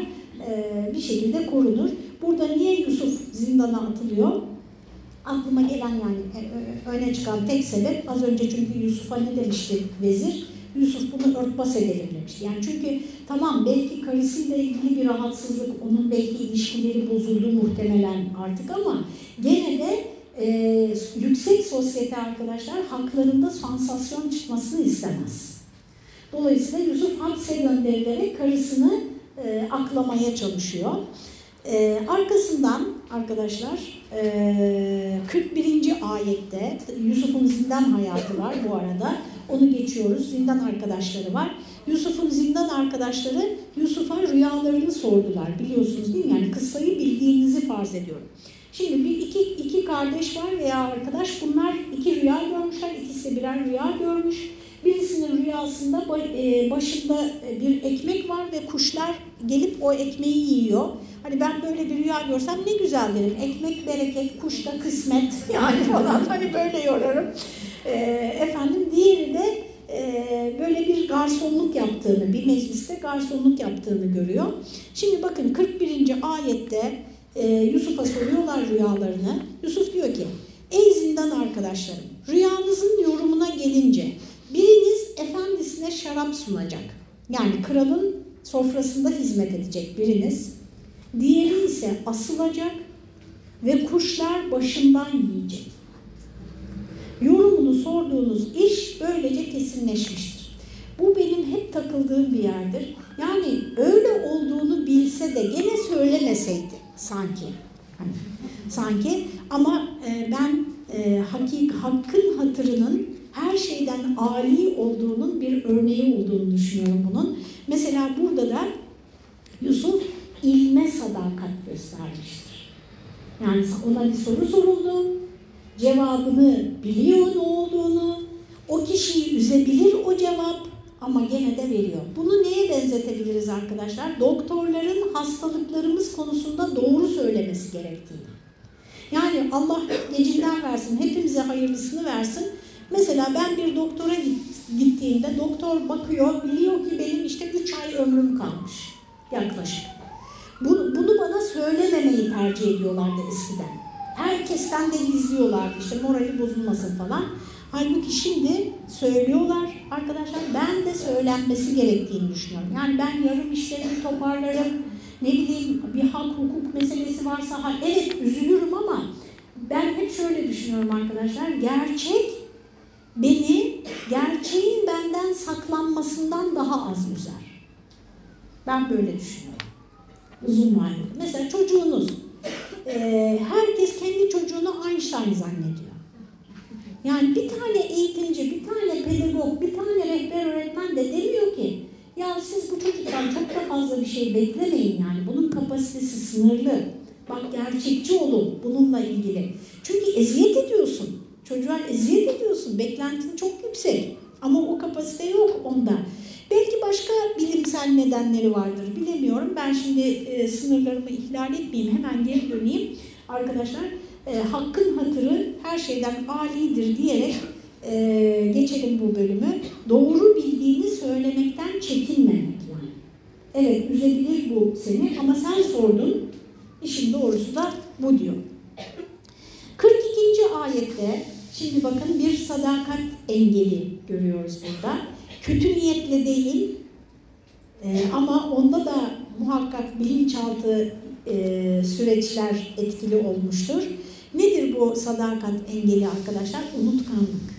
e, bir şekilde korunur. Burada niye Yusuf zindana atılıyor? Aklıma gelen yani e, öne çıkan tek sebep az önce çünkü Yusuf'a ne demişti vezir? Yusuf bunu örtbas edelim demişti. Yani çünkü tamam belki karısıyla ilgili bir rahatsızlık, onun belki ilişkileri bozuldu muhtemelen artık ama gene de e, yüksek sosyete arkadaşlar haklarında sansasyon çıkmasını istemez. Dolayısıyla Yusuf hapse gönderilerek karısını e, aklamaya çalışıyor. E, arkasından arkadaşlar e, 41. ayette Yusuf'un zindan hayatı var bu arada. Onu geçiyoruz. Zindan arkadaşları var. Yusuf'un zindan arkadaşları Yusuf'a rüyalarını sordular. Biliyorsunuz değil mi? Yani kıssayı bildiğinizi farz ediyorum. Şimdi bir iki, iki kardeş var veya arkadaş bunlar iki rüya görmüşler. İkisi birer rüya görmüş. Birisinin rüyasında e, başında bir ekmek var ve kuşlar gelip o ekmeği yiyor. Hani ben böyle bir rüya görsem ne güzel derim. Ekmek bereket, kuş da kısmet yani falan hani böyle yorarım. E, efendim diğeri de e, böyle bir garsonluk yaptığını, bir mecliste garsonluk yaptığını görüyor. Şimdi bakın 41. ayette e, Yusuf'a soruyorlar rüyalarını. Yusuf diyor ki, ey zindan arkadaşlarım, rüyanızın yorumuna gelince biriniz efendisine şarap sunacak. Yani kralın sofrasında hizmet edecek biriniz. Diğeri ise asılacak ve kuşlar başından yiyecek. Yorumunu sorduğunuz iş böylece kesinleşmiştir. Bu benim hep takıldığım bir yerdir. Yani öyle olduğunu bilse de gene söylemeseydi sanki. Sanki ama e, ben e, hakik, hakkın hatırının her şeyden âli olduğunun bir örneği olduğunu düşünüyorum bunun. Mesela burada da Yusuf ilme sadakat göstermiştir. Yani ona bir soru soruldu, cevabını biliyor ne olduğunu, o kişiyi üzebilir o cevap ama gene de veriyor. Bunu neye benzetebiliriz arkadaşlar? Doktorların hastalıklarımız konusunda doğru söylemesi gerektiğini. Yani Allah gecinden versin, hepimize hayırlısını versin. Mesela ben bir doktora gittiğimde doktor bakıyor, biliyor ki benim işte 3 ay ömrüm kalmış yaklaşık. Bunu, bunu bana söylememeyi tercih ediyorlardı eskiden. Herkesten de gizliyorlardı işte morali bozulmasın falan. Halbuki şimdi söylüyorlar arkadaşlar ben de söylenmesi gerektiğini düşünüyorum. Yani ben yarım işlerimi toparlarım, ne bileyim bir hak hukuk meselesi varsa evet üzülürüm ama ben hep şöyle düşünüyorum arkadaşlar. Gerçek beni gerçeğin benden saklanmasından daha az üzer. Ben böyle düşünüyorum. Uzun vadede. Mesela çocuğunuz. E, herkes kendi çocuğunu Einstein zannediyor. Yani bir tane eğitimci, bir tane pedagog, bir tane rehber öğretmen de demiyor ki ya siz bu çocuktan çok da fazla bir şey beklemeyin yani. Bunun kapasitesi sınırlı. Bak gerçekçi olun bununla ilgili. Çünkü eziyet ediyorsun. Çocuğa eziyet ediyorsun. Beklentin çok yüksek. Ama o kapasite yok onda. Belki başka bilimsel nedenleri vardır. Bilemiyorum. Ben şimdi e, sınırlarımı ihlal etmeyeyim. Hemen geri döneyim. Arkadaşlar e, hakkın hatırı her şeyden alidir diyerek e, geçelim bu bölümü. Doğru bildiğini söylemekten çekinmemek yani. Evet üzebilir bu seni ama sen sordun. İşin doğrusu da bu diyor. 42. ayette şimdi bakın bir sadakat engeli görüyoruz burada. Kötü niyetle değil e, ama onda da muhakkak bilinçaltı e, süreçler etkili olmuştur. Nedir bu sadakat engeli arkadaşlar? Unutkanlık.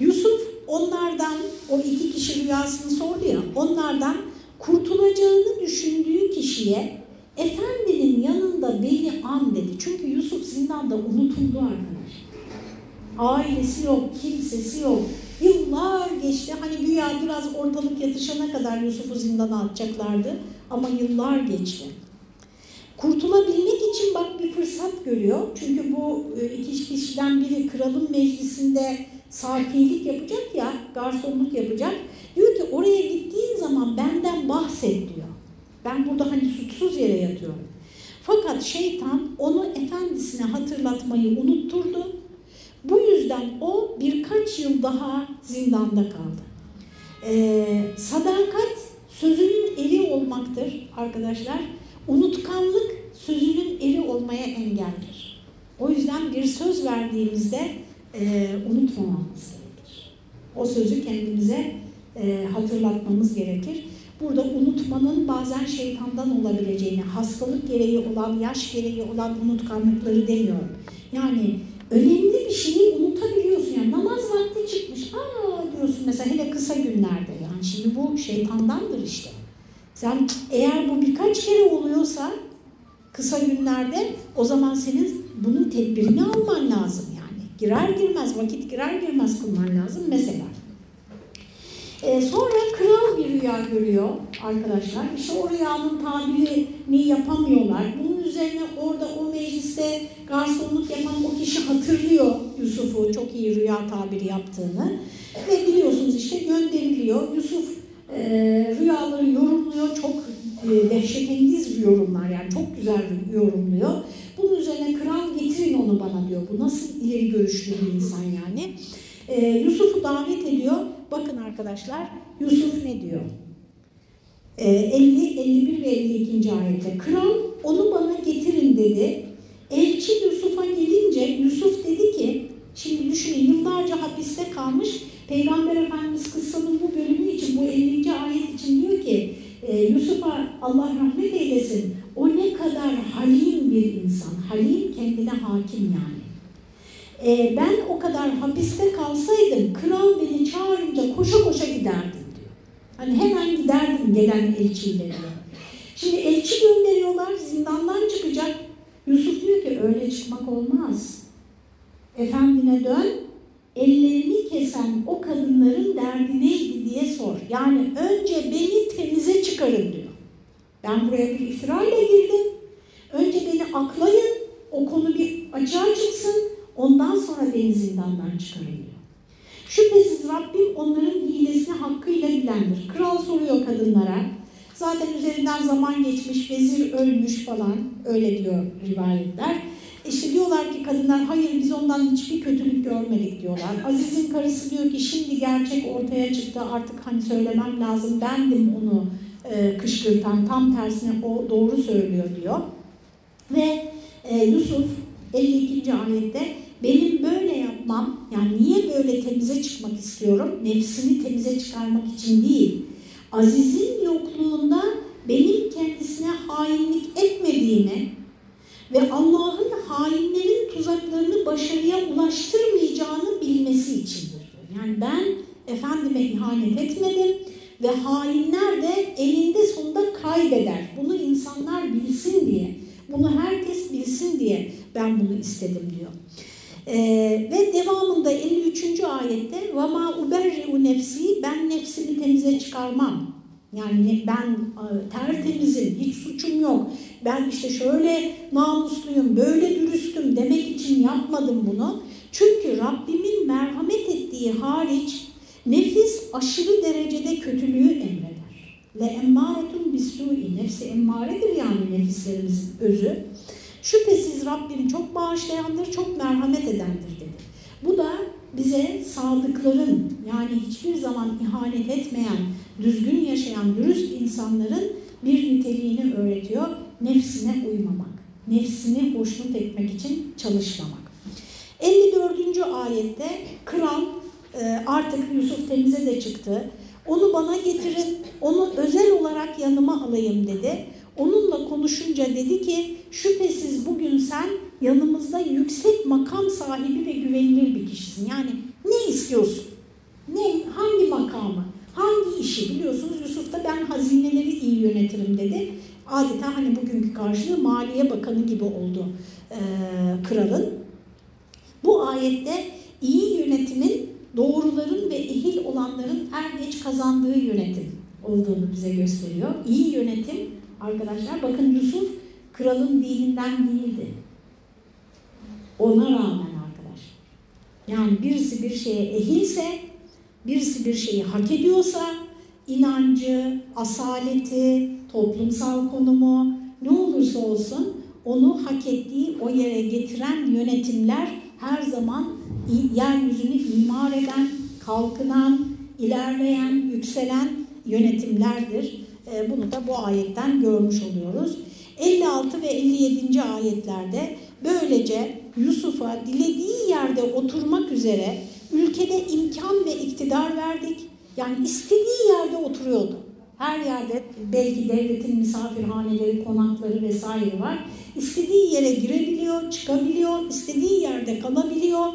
Yusuf onlardan, o iki kişi rüyasını sordu ya, onlardan kurtulacağını düşündüğü kişiye efendinin yanında beni an dedi. Çünkü Yusuf zindanda unutuldu arkadaşlar. Ailesi yok, kimsesi yok. Yıllar geçti. Hani güya biraz ortalık yatışana kadar Yusuf'u zindana atacaklardı. Ama yıllar geçti. Kurtulabilmek için bak bir fırsat görüyor. Çünkü bu e, iki kişiden biri kralın meclisinde sakilik yapacak ya, garsonluk yapacak. Diyor ki oraya gittiğin zaman benden bahset diyor. Ben burada hani suçsuz yere yatıyorum. Fakat şeytan onu efendisine hatırlatmayı unutturdu. Bu yüzden o birkaç yıl daha zindanda kaldı. Ee, sadakat sözünün eri olmaktır arkadaşlar. Unutkanlık sözünün eri olmaya engeldir. O yüzden bir söz verdiğimizde e, unutmamamız gerekir. O sözü kendimize e, hatırlatmamız gerekir. Burada unutmanın bazen şeytandan olabileceğini, hastalık gereği olan, yaş gereği olan unutkanlıkları demiyorum. Yani önemli bir şeyi unutabiliyorsun. Yani namaz vakti çıkmış, aa diyorsun mesela hele kısa günlerde. Yani şimdi bu şeytandandır işte. Sen eğer bu birkaç kere oluyorsa kısa günlerde o zaman senin bunun tedbirini alman lazım yani. Girer girmez, vakit girer girmez kılman lazım mesela. Ee, sonra kral bir rüya görüyor arkadaşlar. İşte o rüyanın tabirini yapamıyorlar. Bunun üzerine orada o mecliste garsonluk yapan o kişi hatırlıyor Yusuf'u çok iyi rüya tabiri yaptığını. Ve biliyorsunuz işte gönderiliyor. Yusuf e, rüyaları yorumluyor. Çok e, dehşetengiz yorumlar yani çok güzel yorumluyor. Bunun üzerine kral getirin onu bana diyor. Bu nasıl ileri görüşlü bir insan yani. E, Yusuf'u davet ediyor. Bakın arkadaşlar Yusuf ne diyor? E, 50, 51 ve 52. ayette. Kral onu bana getirin dedi. Elçi Yusuf'a gelince Yusuf dedi ki, şimdi düşünün yıllarca hapiste kalmış Peygamber Efendimiz kıssanın bu bölümü için, bu 50. ayet için diyor ki, e, Yusuf'a Allah rahmet eylesin, o ne kadar halim bir insan, halim kendine hakim yani. E, ben o kadar hapiste kalsaydım, kral beni çağırınca koşa koşa giderdim diyor. Hani hemen giderdim gelen elçiyle diyor. Şimdi elçi gönderiyorlar, zindandan çıkacak. Yusuf diyor ki öyle çıkmak olmaz. Efendine dön, ellerini kesen o kadınların derdi neydi diye sor. Yani önce beni temize çıkarın diyor. Ben buraya bir iftirayla girdim. Önce beni aklayın, o konu bir açığa çıksın, ondan sonra beni zindandan çıkarın diyor. Şüphesiz Rabbim onların hilesini edendir. Kral soruyor kadınlara. Zaten üzerinden zaman geçmiş, vezir ölmüş falan öyle diyor rivayetler. İşte diyorlar ki kadınlar hayır biz ondan hiçbir kötülük görmedik diyorlar. Aziz'in karısı diyor ki şimdi gerçek ortaya çıktı artık hani söylemem lazım bendim onu e, kışkırtan tam tersine o doğru söylüyor diyor. Ve e, Yusuf 52. ayette benim böyle yapmam yani niye böyle temize çıkmak istiyorum? Nefsini temize çıkarmak için değil. Aziz'in yokluğunda benim kendisine hainlik etmediğimi ve Allah'ın hainlerin tuzaklarını başarıya ulaştırmayacağını bilmesi içindir. Yani ben efendime ihanet etmedim ve hainler de elinde sonunda kaybeder. Bunu insanlar bilsin diye, bunu herkes bilsin diye ben bunu istedim diyor. Ee, ve devamında 53. ayette "Vama uberri'u nefsi ben nefsimi temize çıkarmam." Yani ben e, tertemizim, hiç suçum yok. Ben işte şöyle namusluyum, böyle dürüstüm demek için yapmadım bunu. Çünkü Rabbimin merhamet ettiği hariç nefis aşırı derecede kötülüğü emreder. Ve emmaretun bisui, nefsi emmaredir yani nefislerimizin özü. Şüphesiz Rabbim çok bağışlayandır, çok merhamet edendir dedi. Bu da bize sadıkların yani hiçbir zaman ihanet etmeyen, düzgün yaşayan, dürüst insanların bir niteliğini öğretiyor. Nefsine uymamak, nefsini hoşnut etmek için çalışmamak. 54. ayette kral e, artık Yusuf temize de çıktı. Onu bana getirin, onu özel olarak yanıma alayım dedi. Onunla konuşunca dedi ki şüphesiz bugün sen yanımızda yüksek makam sahibi ve güvenilir bir kişisin. Yani ne istiyorsun? Ne, hangi makamı? Hangi işi? Biliyorsunuz Yusuf da ben hazineleri iyi yönetirim dedi. Adeta hani bugünkü karşılığı Maliye Bakanı gibi oldu e, kralın. Bu ayette iyi yönetimin doğruların ve ehil olanların er geç kazandığı yönetim olduğunu bize gösteriyor. İyi yönetim arkadaşlar bakın Yusuf kralın dininden değildi. Ona rağmen arkadaşlar. Yani birisi bir şeye ehilse, birisi bir şeyi hak ediyorsa inancı, asaleti, toplumsal konumu ne olursa olsun onu hak ettiği o yere getiren yönetimler her zaman yeryüzünü imar eden, kalkınan, ilerleyen, yükselen yönetimlerdir. Ee, bunu da bu ayetten görmüş oluyoruz. 56 ve 57. ayetlerde böylece Yusuf'a dilediği yerde oturmak üzere ülkede imkan ve iktidar verdik. Yani istediği yerde oturuyordu. Her yerde belki devletin misafirhaneleri, konakları vesaire var. İstediği yere girebiliyor, çıkabiliyor, istediği yerde kalabiliyor.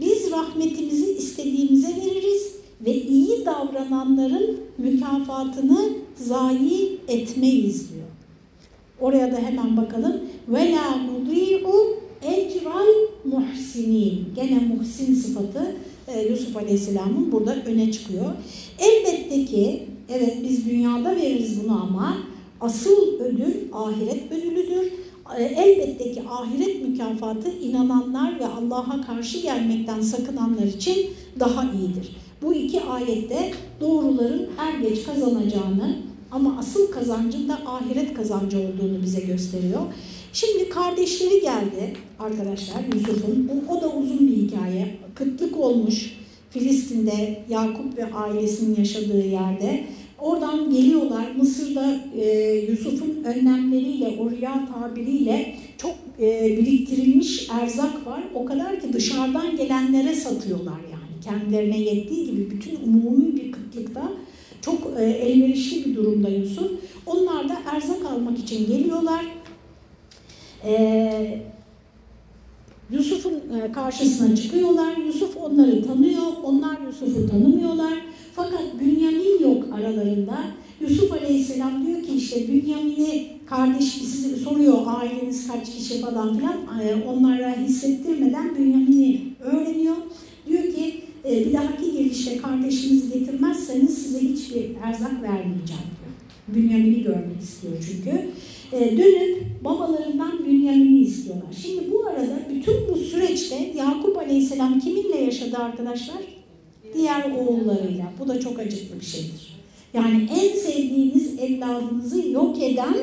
Biz rahmetimizi istediğimize veririz ve iyi davrananların mükafatını zayi etmeyiz diyor. Oraya da hemen bakalım. Ve la nudi'u ecral muhsinin. Gene muhsin sıfatı e, Yusuf Aleyhisselam'ın burada öne çıkıyor. Elbette ki evet biz dünyada veririz bunu ama asıl ödül ahiret ödülüdür. E, elbette ki ahiret mükafatı inananlar ve Allah'a karşı gelmekten sakınanlar için daha iyidir. Bu iki ayette doğruların er geç kazanacağını ama asıl kazancın da ahiret kazancı olduğunu bize gösteriyor. Şimdi kardeşleri geldi arkadaşlar Yusuf'un. O da uzun bir hikaye. Kıtlık olmuş Filistin'de Yakup ve ailesinin yaşadığı yerde. Oradan geliyorlar Mısır'da e, Yusuf'un önlemleriyle, o rüya tabiriyle çok e, biriktirilmiş erzak var. O kadar ki dışarıdan gelenlere satıyorlar. Kendilerine yettiği gibi bütün umumi bir kıtlıkta çok e, elverişli bir durumda Yusuf. Onlar da erzak almak için geliyorlar. E, Yusuf'un e, karşısına çıkıyorlar. Yusuf onları tanıyor. Onlar Yusuf'u tanımıyorlar. Fakat Bünyamin yok aralarında. Yusuf Aleyhisselam diyor ki işte Bünyamin'i kardeş sizi soruyor aileniz kaç kişi falan filan. Onlara hissettirmeden Bünyamin'i öğreniyor. Diyor ki e, bir dahaki gelişte kardeşinizi getirmezseniz size hiçbir erzak vermeyeceğim diyor. Bünyamin'i görmek istiyor çünkü. E, dönüp babalarından Bünyamin'i istiyorlar. Şimdi bu arada bütün bu süreçte Yakup Aleyhisselam kiminle yaşadı arkadaşlar? Diğer oğullarıyla. Bu da çok acıklı bir şeydir. Yani en sevdiğiniz evladınızı yok eden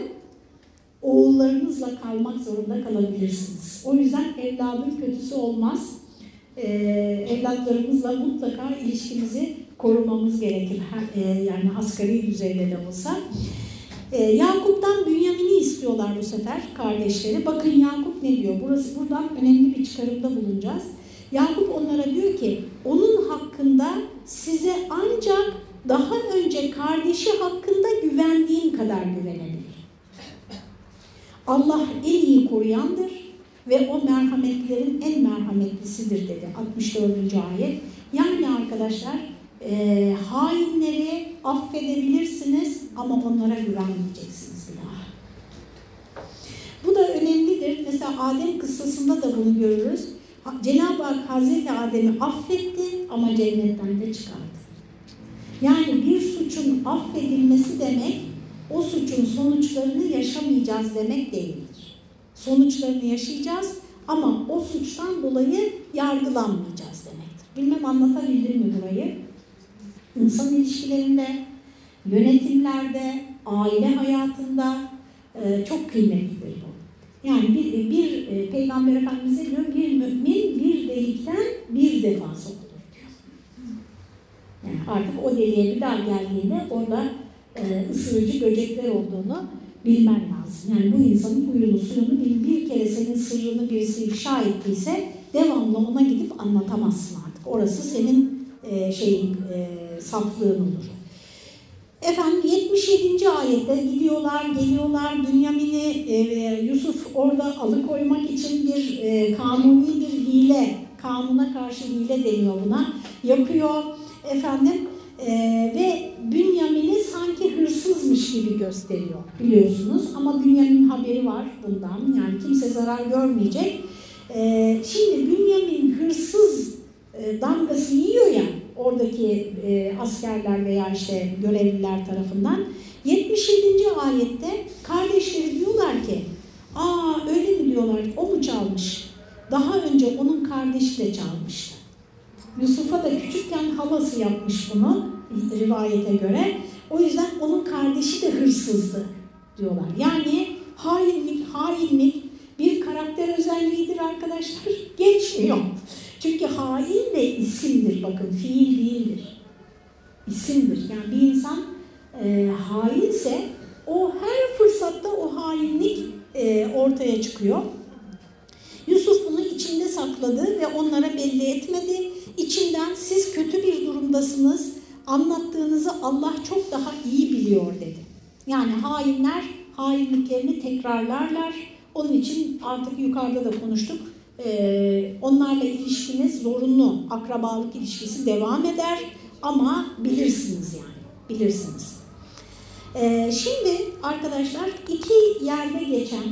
oğullarınızla kalmak zorunda kalabilirsiniz. O yüzden evladın kötüsü olmaz. Ee, evlatlarımızla mutlaka ilişkimizi korumamız gerekir. Ee, yani asgari düzeyde de olsa. Ee, Yakup'tan Bünyamin'i istiyorlar bu sefer kardeşleri. Bakın Yakup ne diyor? Burası buradan önemli bir çıkarımda bulunacağız. Yakup onlara diyor ki onun hakkında size ancak daha önce kardeşi hakkında güvendiğim kadar güvenebilir. Allah en iyi koruyandır ve o merhametlerin en merhametlisidir dedi 64. ayet. Yani arkadaşlar e, hainleri affedebilirsiniz ama onlara güvenmeyeceksiniz bir daha. Bu da önemlidir. Mesela Adem kıssasında da bunu görürüz. Cenab-ı Hak Hazreti Adem'i affetti ama cennetten de çıkardı. Yani bir suçun affedilmesi demek o suçun sonuçlarını yaşamayacağız demek değildir. Sonuçlarını yaşayacağız ama o suçtan dolayı yargılanmayacağız demektir. Bilmem anlatabildim mi burayı? İnsan ilişkilerinde, yönetimlerde, aile hayatında e, çok kıymetlidir bu. Yani bir, bir e, Peygamber Efendimiz diyor bir mümin bir delikten bir defa sokulur diyor. Yani artık o deliğe bir daha geldiğinde orada e, ısırıcı böcekler olduğunu bilmen lazım. Yani bu insanın huyunu suyunu bir, bir kere senin sırrını birisi ifşa ettiyse devamlı ona gidip anlatamazsın artık. Orası senin e, şeyin e, saflığın olur. Efendim 77. ayette gidiyorlar, geliyorlar. Bünyamin'i e, Yusuf orada alıkoymak için bir e, kanuni bir hile, kanuna karşı hile deniyor buna. Yapıyor efendim e, ve Bünyamin'i sanki hırsızmış gibi gösteriyor biliyorsunuz. Ama Bünyamin haberi var bundan. Yani kimse zarar görmeyecek. E, şimdi Bünyamin hırsız e, damgası yiyor ya oradaki e, askerler veya işte görevliler tarafından. 77. ayette kardeşleri diyorlar ki, aa öyle mi diyorlar, o mu çalmış? Daha önce onun kardeşi de çalmıştı. Yusuf'a da küçükken halası yapmış bunu rivayete göre. O yüzden onun kardeşi de hırsızdı diyorlar. Yani hainlik, hainlik bir karakter özelliğidir arkadaşlar. Geçmiyor. Çünkü hain de isimdir bakın fiil değildir. İsimdir. Yani bir insan e, hainse o her fırsatta o hainlik e, ortaya çıkıyor. Yusuf bunu içinde sakladı ve onlara belli etmedi. İçinden siz kötü bir durumdasınız, anlattığınızı Allah çok daha iyi biliyor dedi. Yani hainler hainliklerini tekrarlarlar. Onun için artık yukarıda da konuştuk e, onlarla ilişkiniz zorunlu, akrabalık ilişkisi devam eder ama bilirsiniz yani, bilirsiniz. E, şimdi arkadaşlar iki yerde geçen,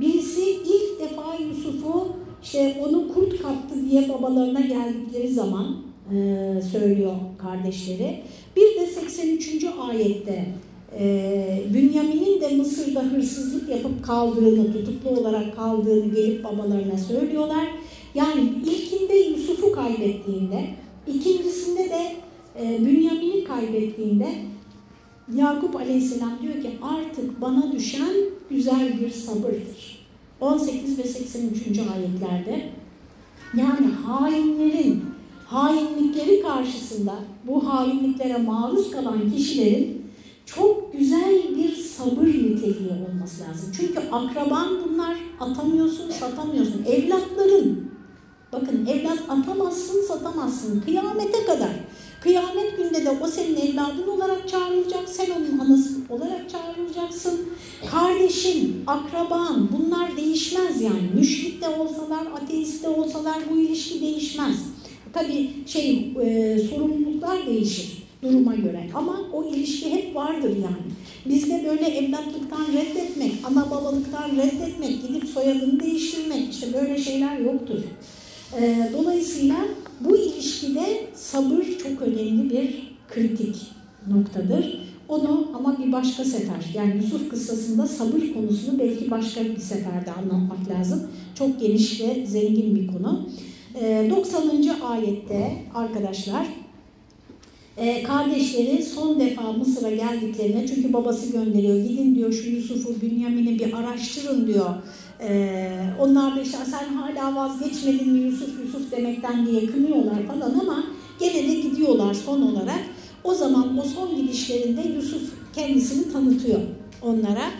birisi ilk defa Yusuf'u işte onu kurt kaptı diye babalarına geldikleri zaman e, söylüyor kardeşleri. Bir de 83. ayette e, Bünyamin'in de Mısır'da hırsızlık yapıp kaldığını, tutuklu olarak kaldığını gelip babalarına söylüyorlar. Yani ilkinde Yusuf'u kaybettiğinde, ikincisinde de e, Bünyamin'i kaybettiğinde Yakup Aleyhisselam diyor ki artık bana düşen güzel bir sabırdır. 18 ve 83. ayetlerde yani hainlerin hainlikleri karşısında bu hainliklere maruz kalan kişilerin çok güzel bir sabır niteliği olması lazım. Çünkü akraban bunlar atamıyorsun, satamıyorsun. Evlatların, bakın evlat atamazsın, satamazsın. Kıyamete kadar. Kıyamet günde de o senin evladın olarak çağrılacak, sen onun anası olarak çağrılacaksın. Kardeşin, akraban bunlar değişmez yani. Müşrik de olsalar, ateist de olsalar bu ilişki değişmez. Tabii şey, e, sorumluluklar değişir duruma göre. Ama o ilişki hep vardır yani. Bizde böyle evlatlıktan reddetmek, ana babalıktan reddetmek, gidip soyadını değiştirmek işte böyle şeyler yoktur. Ee, dolayısıyla bu ilişkide sabır çok önemli bir kritik noktadır. Onu ama bir başka sefer, yani Yusuf kıssasında sabır konusunu belki başka bir seferde anlatmak lazım. Çok geniş ve zengin bir konu. Ee, 90. ayette arkadaşlar e, kardeşleri son defa Mısır'a geldiklerine çünkü babası gönderiyor. Gidin diyor şu Yusuf'u, Bünyamin'i bir araştırın diyor. E, onlar da işte sen hala vazgeçmedin mi Yusuf Yusuf demekten diye kınıyorlar falan ama gene de gidiyorlar son olarak. O zaman o son gidişlerinde Yusuf kendisini tanıtıyor onlara.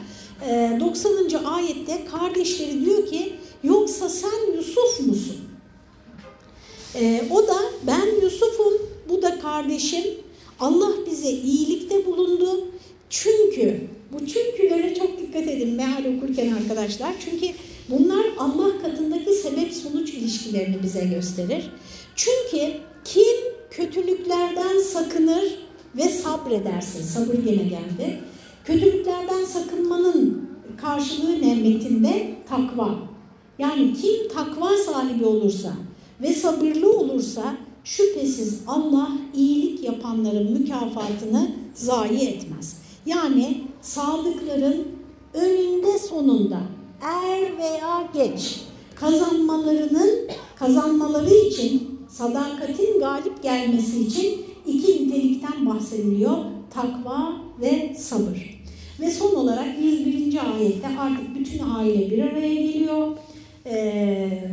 E, 90. ayette kardeşleri diyor ki yoksa sen Yusuf musun? E, o da ben Yusuf'um, bu da kardeşim. Allah bize iyilikte bulundu. Çünkü, bu çünkülere çok dikkat edin meal okurken arkadaşlar. Çünkü bunlar Allah katındaki sebep sonuç ilişkilerini bize gösterir. Çünkü kim kötülüklerden sakınır ve sabrederse, sabır gene geldi. Kötülüklerden sakınmanın karşılığı ne metinde? Takva. Yani kim takva sahibi olursa ve sabırlı olursa şüphesiz Allah iyilik yapanların mükafatını zayi etmez. Yani sadıkların önünde sonunda er veya geç kazanmalarının kazanmaları için sadakatin galip gelmesi için iki nitelikten bahsediliyor. Takva ve sabır. Ve son olarak 101. ayette artık bütün aile bir araya geliyor. Ee,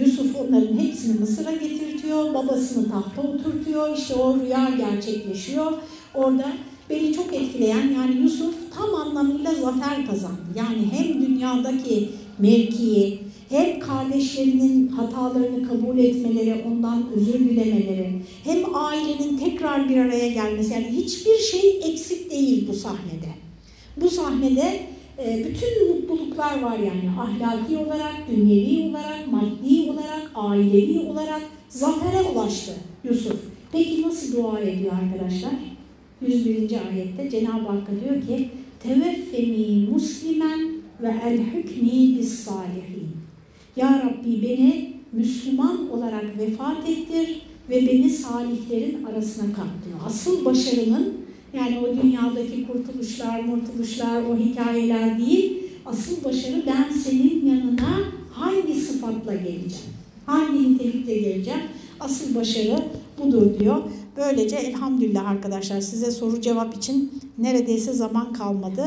Yusuf onların hepsini Mısır'a getirtiyor, babasını tahta oturtuyor, işte o rüya gerçekleşiyor. Orada beni çok etkileyen yani Yusuf tam anlamıyla zafer kazandı. Yani hem dünyadaki mevkiyi hem kardeşlerinin hatalarını kabul etmeleri, ondan özür dilemeleri, hem ailenin tekrar bir araya gelmesi yani hiçbir şey eksik değil bu sahnede. Bu sahnede e, bütün mutluluklar var yani ahlaki olarak, dünyevi olarak, maddi olarak, ailevi olarak zafere ulaştı Yusuf. Peki nasıl dua ediyor arkadaşlar? 101. ayette Cenab-ı Hak diyor ki Teveffeni muslimen ve el hükmi bis salihin. Ya Rabbi beni Müslüman olarak vefat ettir ve beni salihlerin arasına kat diyor. Asıl başarının yani o dünyadaki kurtuluşlar, murtuluşlar, o hikayeler değil. Asıl başarı ben senin yanına hangi sıfatla geleceğim? Hangi nitelikle geleceğim? Asıl başarı budur diyor. Böylece elhamdülillah arkadaşlar size soru cevap için neredeyse zaman kalmadı.